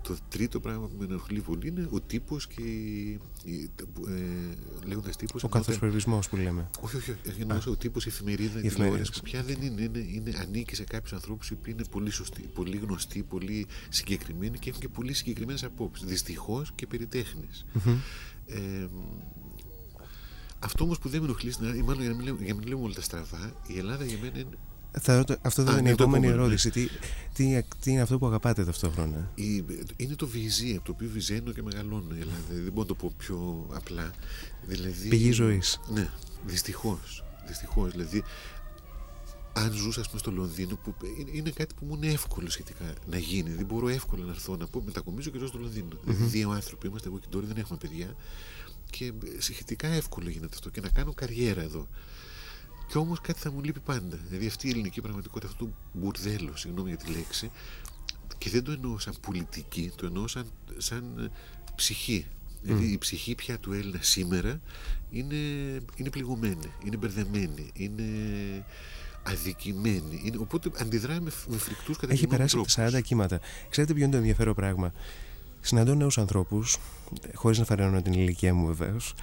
Το τρίτο πράγμα που με ενοχλεί πολύ είναι ο τύπος και η. η ε, Λέγοντας τύπος. Ο καθοσφαιρισμός που λέμε. Όχι, όχι, όχι. Εννοούσα ο τύπος η εφημερίδα Η η εφημερίδα, τηλεόραση που πια δεν είναι, είναι, είναι ανήκει σε κάποιους ανθρώπους οι οποίοι είναι πολύ σωστοί, πολύ γνωστοί, πολύ συγκεκριμένοι και έχουν και πολύ συγκεκριμένες απόψεις. Δυστυχώς και περί τέχνης. Ε, αυτό όμως που δεν με ενοχλεί, στην Ελλάδα, ή μάλλον για να μην λέμε, για να μην λέμε όλα τα στραβά, η Ελλάδα για μένα είναι Θα ρωτώ- αυτό θα Α, είναι η είναι το επόμενη επόμενο, ναι. ερώτηση. Τι, τι, τι είναι αυτό που αγαπάτε ταυτόχρονα; Η- είναι το βυζί από το οποίο βυζένω και μεγαλώνω. η Ελλάδα. Δεν μπορώ να το πω πιο απλά. Δηλαδή, Πηγή ζωής. Ναι, δυστυχώς. Δυστυχώς. Δηλαδή, αν ζούσα ας πούμε, στο Λονδίνο, που είναι- είναι κάτι που μου είναι εύκολο σχετικά να γίνει. Δεν μπορώ εύκολα να έρθω να πω μετακομίζω και ζω στο Λονδίνο. Δηλαδή, δύο άνθρωποι είμαστε, εγώ και τώρα δεν έχουμε παιδιά. Και σχετικά εύκολο γίνεται αυτό και να κάνω καριέρα εδώ. Και όμως κάτι θα μου λείπει πάντα. Δηλαδή αυτή η ελληνική πραγματικότητα, αυτό το μπουρδέλο, συγγνώμη για τη λέξη, και δεν το εννοώ σαν πολιτική, το εννοώ σαν, σαν ε, ψυχή. Δηλαδή η ψυχή πια του Έλληνα σήμερα είναι, είναι πληγωμένη, είναι μπερδεμένη, είναι αδικημένη. Είναι, οπότε αντιδράει με, με φρικτούς Έχει καταγγελμένους περάσει τρόπους. 40 κύματα. Ξέρετε ποιο είναι το ενδιαφέρον πράγμα; Συναντώ νέους ανθρώπους, χωρίς να φαραιώνω την ηλικία μου βεβαίως.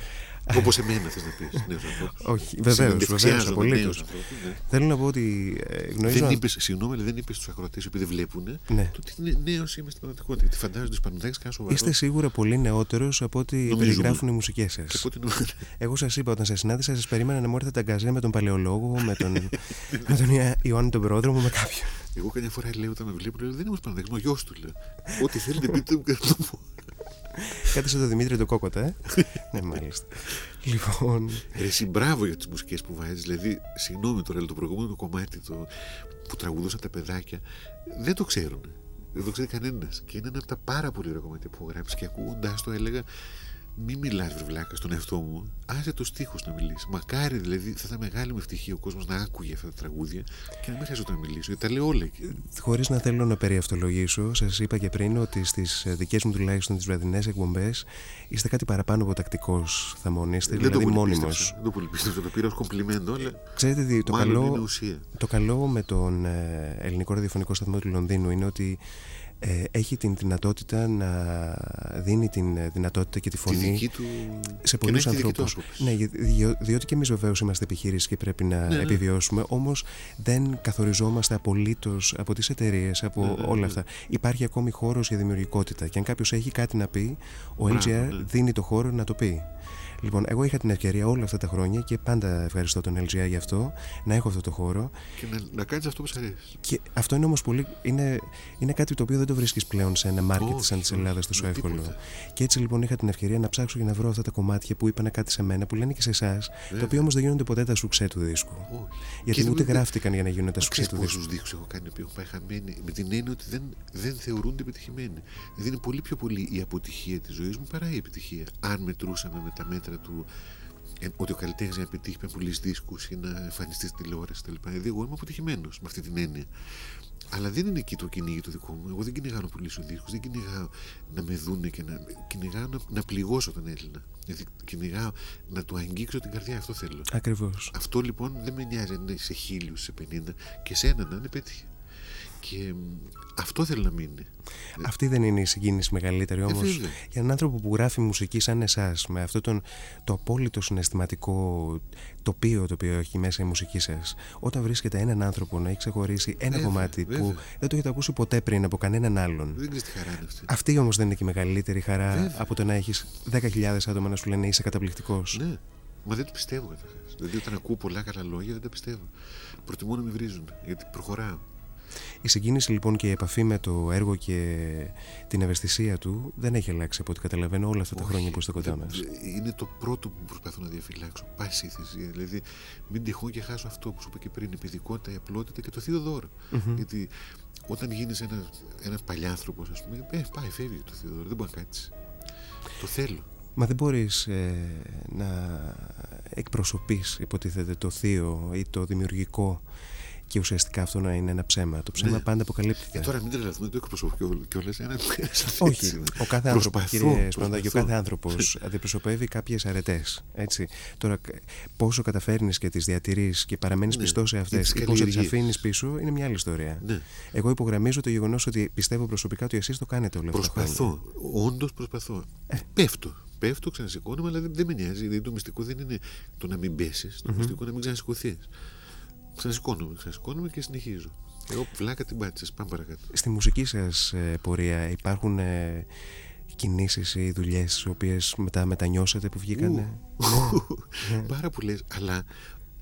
Όπως εμένα θες να πεις, νέους ανθρώπους. Όχι, βεβαίως, βεβαίως, Συνεντευξιάζομαι απολύτως. νέους ανθρώπους, ναι. Θέλω να πω ότι ε, γνωρίζω. Δεν είπες, συγγνώμη, αλλά δεν είπες στους ακροατές που δεν βλέπουν Ναι. το ότι είναι νέος είμαι στην πραγματικότητα. Γιατί φαντάζονται του Πανουδάκη κάνα σοβαρός. Είστε σίγουρα πολύ νεότερος από ό,τι Νομίζουμε. περιγράφουν οι μουσικές σας. Και πότε είναι- Εγώ σας είπα όταν σας συνάντησα, σας περίμενα να μου έρθετε αγκαζέ με τον παλαιολόγο, με τον, με τον Ια- Ιωάννη τον Πρόδρομο, με κάποιον. Εγώ καμιά φορά λέω όταν με βλέπουν, λέω, δεν είμαι Πανουδάκη, είμαι ο γιος του. Λέω. Ό,τι θέλετε πείτε μου και θα το πω. Κάτι σαν τον Δημήτρη τον Κόκοτα, ε. ναι, μάλιστα. Λοιπόν, Ρε, εσύ μπράβο για τις μουσικές που βάζεις. Δηλαδή, συγγνώμη τώρα, αλλά το προηγούμενο κομμάτι το, που τραγουδούσαν τα παιδάκια δεν το ξέρουν. Δεν το ξέρει κανένας. Και είναι ένα από τα πάρα πολύ ωραία κομμάτια που έχω γράψει. Και ακούγοντάς το έλεγα, μη μιλάς βρεβλάκα στον εαυτό μου. Άσε το στίχο να μιλήσεις. Μακάρι δηλαδή, θα ήταν μεγάλη μου ευτυχία ο κόσμος να άκουγε αυτά τα τραγούδια και να μην χρειαζόταν να μιλήσω. Γιατί τα λέω όλα εκεί. χωρίς να θέλω να περιαυτολογήσω, σας είπα και πριν ότι στις δικές μου τουλάχιστον τις βραδινές εκπομπές είστε κάτι παραπάνω από τακτικός θαμονίστε, δεν το δηλαδή πολύ μόνιμος. πίστεψα. Δεν το πολύ πίστεψα. Το πήρα ως κομπλιμέντο, αλλά Ξέρετε τι, το μάλλον είναι καλό, ουσία. το καλό με τον ε, ελληνικό ραδιοφωνικό σταθμό του Λονδίνου είναι ότι ε, έχει την δυνατότητα να δίνει την ε, δυνατότητα και τη Τη φωνή δική του. σε και να πολλούς έχει τη δική του ανθρώπους. άποψη. Ναι, για- διο- διότι και εμείς βεβαίως είμαστε επιχείρηση και πρέπει να ναι. επιβιώσουμε. Όμως δεν καθοριζόμαστε απολύτως από τις εταιρείες, από Ναι, ναι, όλα ναι. αυτά. Υπάρχει ακόμη χώρος για δημιουργικότητα. Και αν κάποιος έχει κάτι να πει, ο Μπράβο, LGR ναι. δίνει το χώρο να το πει. Λοιπόν, εγώ είχα την ευκαιρία όλα αυτά τα χρόνια και πάντα ευχαριστώ τον LGR για αυτό, να έχω αυτό το χώρο. Και να, να κάνεις αυτό που σ' αρέσει. Και αυτό είναι όμως πολύ. Είναι, είναι κάτι το οποίο δεν το βρίσκεις πλέον σε ένα μάρκετ Όχι, σαν της όχι, Ελλάδας τόσο με εύκολο. τίποτα. Και έτσι λοιπόν είχα την ευκαιρία να ψάξω για να βρω αυτά τα κομμάτια που είπαν κάτι σε μένα, που λένε και σε εσάς, τα οποία όμως δεν γίνονται ποτέ τα σουξέ του δίσκου. Όχι. Γιατί Και ούτε δεν- γράφτηκαν για να γίνουν τα σουξέ Ξέρεις του δίσκου. πόσους δίσκους έχω κάνει που έχουν πάει χαμένοι με την έννοια ότι δεν, δεν θεωρούνται επιτυχημένοι. Δηλαδή είναι πολύ πιο πολύ η αποτυχία της ζωής μου παρά η επιτυχία. Αν μετρούσαμε με τα μέτρα του ε, ότι ο καλλιτέχνης να πετύχει να πουλήσει δίσκους ή να εμφανιστεί στην τηλεόραση κτλ. Δηλαδή εγώ είμαι αποτυχημένος με αυτή την έννοια. Αλλά δεν είναι εκεί το κυνήγι το δικό μου. Εγώ δεν κυνηγάω να πουλήσω δίσκους, δεν κυνηγάω να με δούνε και να. κυνηγάω να, να πληγώσω τον Έλληνα. Δηλαδή κυνηγάω να του αγγίξω την καρδιά, αυτό θέλω. Ακριβώς. Αυτό λοιπόν δεν με νοιάζει αν είναι σε χίλιους, σε 50 και σε έναν να είναι πέτυχε. Και μ, αυτό θέλω να μείνει. Αυτή δεν είναι η συγκίνηση μεγαλύτερη όμως. βέβαια. για έναν άνθρωπο που γράφει μουσική σαν εσάς, με αυτό τον, το απόλυτο συναισθηματικό τοπίο το οποίο έχει μέσα η μουσική σας, όταν βρίσκεται έναν άνθρωπο να έχει ξεχωρίσει ένα Βέβαια, κομμάτι που βέβαια. δεν το έχετε ακούσει ποτέ πριν από κανέναν άλλον. Δεν ξέρεις τι χαρά είναι αυτή. Αυτή όμως δεν είναι και η μεγαλύτερη χαρά Βέβαια. από το να έχεις 10.000 άτομα να σου λένε είσαι καταπληκτικός. Ναι, μα δεν το πιστεύω καταρχάς. Δηλαδή όταν ακούω πολλά καλά λόγια δεν τα πιστεύω. Προτιμώ να με βρίζουν γιατί προχωράω. Η συγκίνηση λοιπόν και η επαφή με το έργο και την ευαισθησία του δεν έχει αλλάξει από ό,τι καταλαβαίνω όλα αυτά τα Όχι, χρόνια που είστε κοντά δεν- μας. Είναι το πρώτο που προσπαθώ να διαφυλάξω. Πάση θυσία. Δηλαδή, μην τυχόν και χάσω αυτό που σου είπα και πριν, η παιδικότητα, η απλότητα και το θείο δώρο. Γιατί όταν γίνεις ένα ένας παλιάνθρωπος, ας πούμε, ε, πάει, φεύγει το θείο δώρο. Δεν μπορεί να κάτσει. Το θέλω. Μα δεν μπορείς ε, να εκπροσωπείς υποτίθεται το θείο ή το δημιουργικό και ουσιαστικά αυτό να είναι ένα ψέμα. Το ψέμα Ναι. πάντα αποκαλύπτεται. Ε, τώρα μην τρελαθούμε, το εκπροσωπώ κιόλα. Ένα Όχι, ο κάθε άνθρωπο, κύριε Σπανδάκη, ο κάθε άνθρωπος Ναι. αντιπροσωπεύει κάποιες αρετές. Τώρα, κα- πόσο καταφέρνεις και τις διατηρείς και παραμένεις Ναι, πιστός σε και αυτές τις ή πόσο τις καλλιεργείς. αφήνεις πίσω, είναι μια άλλη ιστορία. Ναι. Εγώ υπογραμμίζω το γεγονός ότι πιστεύω προσωπικά ότι εσείς το κάνετε όλα αυτά. τα χρόνια. Προσπαθώ. Όντως προσπαθώ. Πέφτω. Πέφτω, ξανασηκώνομαι, αλλά δεν, δεν με νοιάζει. Γιατί το μυστικό δεν είναι το να μην πέσεις. Το μυστικό είναι να μην ξανασηκωθείς. Ξανασηκώνομαι, ξανασηκώνομαι και συνεχίζω. Εγώ βλάκα την πάτησα. Πάμε παρακάτω. Στη μουσική σας ε, πορεία υπάρχουν ε, κινήσεις ή δουλειές τις οποίες μετά μετανιώσατε που βγήκανε; Πάρα πολλέ. Αλλά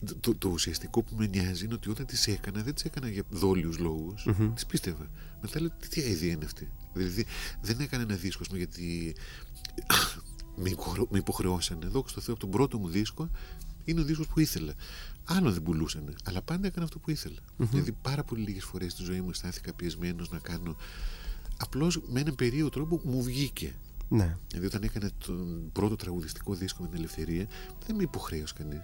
το, το, το ουσιαστικό που με νοιάζει είναι ότι όταν τις έκανα, δεν τις έκανα για δόλιους λόγους. Τις πίστευα. Μετά λέω τι, τι αηδία είναι αυτή; Δηλαδή δεν έκανα ένα δίσκο ας πούμε, γιατί με, υποχρεω- με υποχρεώσανε. Δόξα τω Θεώ, από τον πρώτο μου δίσκο είναι ο δίσκος που ήθελα. Άλλο δεν πουλούσανε. Αλλά πάντα έκανα αυτό που ήθελα. Δηλαδή πάρα πολύ λίγες φορές στη ζωή μου αισθάνθηκα πιεσμένος να κάνω. Απλώς με έναν περίοδο τρόπο που μου βγήκε. Ναι. Δηλαδή, όταν έκανε τον πρώτο τραγουδιστικό δίσκο με την ελευθερία, δεν με υποχρέωσε κανείς.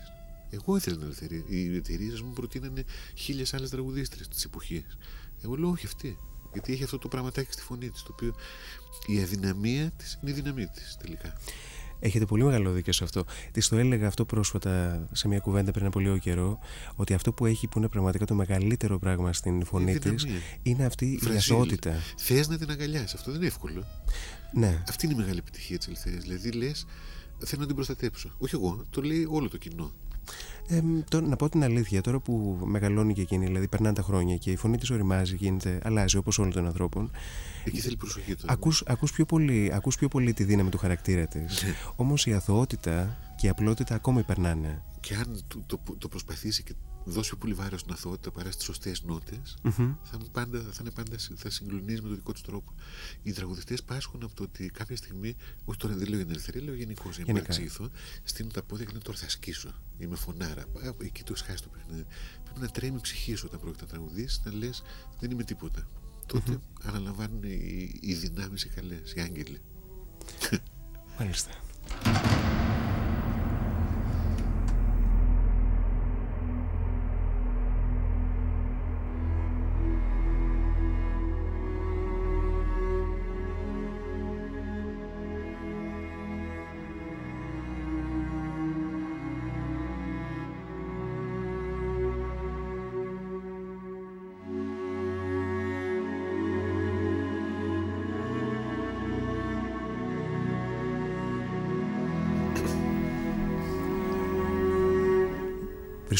Εγώ ήθελα την ελευθερία. Οι εταιρείες μου προτείνανε χίλιες άλλες τραγουδίστρες της εποχής. Εγώ λέω όχι αυτή. Γιατί έχει αυτό το πραγματάκι στη φωνή της, το οποίο η αδυναμία της είναι η δύναμή της τελικά. Έχετε πολύ μεγάλο δίκιο σε αυτό. Της το έλεγα αυτό πρόσφατα σε μια κουβέντα πριν από λίγο καιρό, ότι αυτό που έχει που είναι πραγματικά το μεγαλύτερο πράγμα στην φωνή της δυναμία. είναι αυτή η Φραζίλ. αθωότητα. Θες να την αγκαλιάσεις. Αυτό δεν είναι εύκολο. Ναι. Αυτή είναι η μεγάλη επιτυχία της ελευθερίας. Δηλαδή, λες, θέλω να την προστατέψω. Όχι εγώ, το λέει όλο το κοινό. Ε, τώρα, να πω την αλήθεια, τώρα που μεγαλώνει και εκείνη, δηλαδή περνάνε τα χρόνια και η φωνή της οριμάζει, γίνεται, αλλάζει όπως όλων των ανθρώπων, Εκεί θέλει προσοχή τώρα. ακούς, ακούς, πιο πολύ, ακούς πιο πολύ τη δύναμη του χαρακτήρα της. Ναι. Όμως η αθωότητα και η απλότητα ακόμα περνάνε. Και αν το, το, το προσπαθήσει και δώσει πιο πολύ βάρος στην αθωότητα παρά στι σωστές νότες, Μμμ. θα, είναι πάντα, θα, είναι πάντα, θα συγκλονίζει με τον δικό του τρόπο. Οι τραγουδιστές πάσχουν από το ότι κάποια στιγμή, όχι τώρα δεν λέω για την ελευθερία, λέω γενικώ για να μην Γενικά. εξηγηθώ, στείλουν τα πόδια και λένε τώρα θα σκίσω. Είμαι φωνάρα. Α, Εκεί το έχεις χάσει το παιχνίδι. Πρέπει να τρέμει η ψυχή σου όταν πρόκειται να τραγουδίσει, να λες δεν είμαι τίποτα. Τότε αναλαμβάνουν οι, οι δυνάμεις οι καλές, οι άγγελοι. Μάλιστα.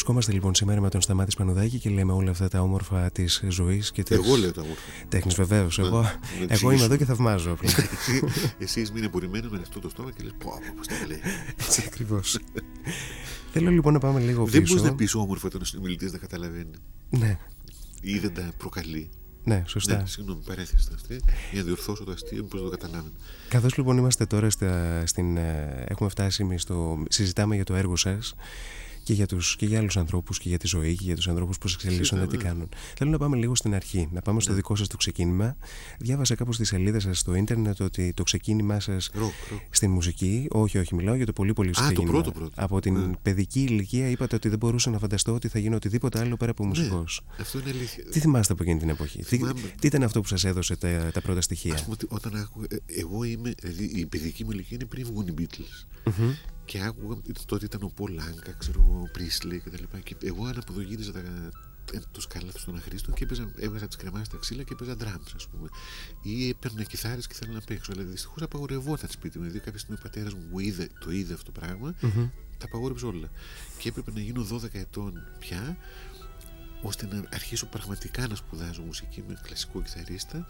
Βρισκόμαστε λοιπόν σήμερα με τον Σταμάτη Σπανουδάκη και λέμε όλα αυτά τα όμορφα της ζωής και της. Εγώ λέω τα όμορφα. Τέχνης, βεβαίως. Εγώ, να εγώ εξηγήσω. είμαι εδώ και θαυμάζω απλά. Εσύ είσαι μην απορριμμένο με αυτό το στόμα και λες: Πω, πω, πώ τα λέει. Έτσι ακριβώς. Θέλω λοιπόν να πάμε λίγο Δεν πίσω. μπορείς να πεις όμορφα όταν ο συνομιλητής δεν καταλαβαίνει Ναι, ή δεν τα προκαλεί. ναι, σωστά. Ναι, συγγνώμη, παρέθεσα αυτή. Για να διορθώσω το αστείο, πώ δεν το καταλάβαινε. Καθώς λοιπόν είμαστε τώρα στα, στην. ε, έχουμε φτάσει εμείς στο. συζητάμε για το έργο σας και για, τους, και για άλλους ανθρώπους και για τη ζωή και για τους ανθρώπους που εξελίσσονται, τι Συζητάμε. κάνουν. Θέλω να πάμε λίγο στην αρχή, να πάμε στο Ναι. δικό σας το ξεκίνημα. Διάβασα κάπου στη σελίδα σας στο ίντερνετ ότι το ξεκίνημά σας Ροκ, ροκ. στην μουσική, όχι όχι μιλάω για το πολύ πολύ το ξεκίνημα. πρώτο, πρώτο. Από την Ναι. παιδική ηλικία είπατε ότι δεν μπορούσα να φανταστώ ότι θα γίνω οτιδήποτε άλλο πέρα από μουσικός. Ναι, αυτό είναι αλήθεια. Τι θυμάστε από εκείνη την εποχή, τι, Θυμάμαι. τι ήταν αυτό που σας έδωσε τα, τα πρώτα στοιχεία; Ας πούμε ότι όταν άκουγα. ε, Εγώ είμαι. Δηλαδή η παιδική μου ηλικία είναι πριν βγουν οι Beatles. Και άκουγα. Τότε ήταν ο Πολ Άνκα, ξέρω εγώ, ο Πρίσλι κτλ. Και, και εγώ αναποδογύριζα τα, ε, το σκάλαθο στον Αχρήστο και έπαιζα, έβγαζα τις κρεμάσει στα ξύλα και έπαιζα drums, ας πούμε. Ή έπαιρνα κιθάρες και θέλω να παίξω. Αλλά δυστυχώς απαγορευόταν σπίτι μου. Δηλαδή κάποια στιγμή ο πατέρας μου είδε, το είδε αυτό το πράγμα, τα απαγόρευσε όλα. Και έπρεπε να γίνω 12 ετών πια ώστε να αρχίσω πραγματικά να σπουδάζω μουσική με κλασικό κιθαρίστα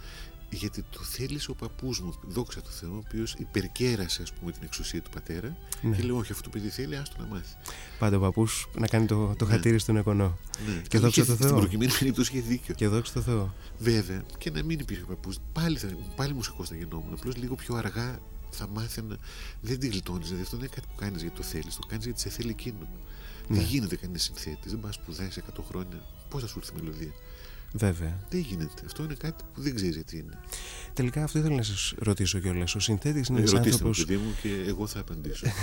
γιατί το θέλησε ο παππούς μου, δόξα τω Θεώ, ο οποίος υπερκέρασε ας πούμε την εξουσία του πατέρα Ναι. και λέει όχι αυτό το παιδί θέλει, άστο να μάθει. Πάντα ο παππούς να κάνει το, το χατήρι στον εκονό. Ναι. Και δόξα Είχε- τω Στην Θεώ. προκειμένη περίπτωση είχε δίκιο. Και δόξα τω Θεώ. Βέβαια, και να μην υπήρχε παππούς, πάλι, θα, πάλι μουσικός θα γινόμουν. Απλώς λίγο πιο αργά θα μάθαινα. Δεν τη γλιτώνεις. Δηλαδή αυτό δεν είναι κάτι που κάνεις γιατί το θέλεις. Το κάνεις γιατί σε θέλει εκείνο. Ναι. Δεν γίνεται κανείς συνθέτης. Δεν πας σπουδάσει 100 χρόνια. Πώς θα σου έρθει η μελωδία. Βέβαια. Δεν γίνεται. Αυτό είναι κάτι που δεν ξέρεις τι είναι. Τελικά αυτό ήθελα να σας ρωτήσω κιόλας. Ο συνθέτης είναι Ε, ένας Ρωτήστε άνθρωπο. με, παιδί μου, και εγώ θα απαντήσω.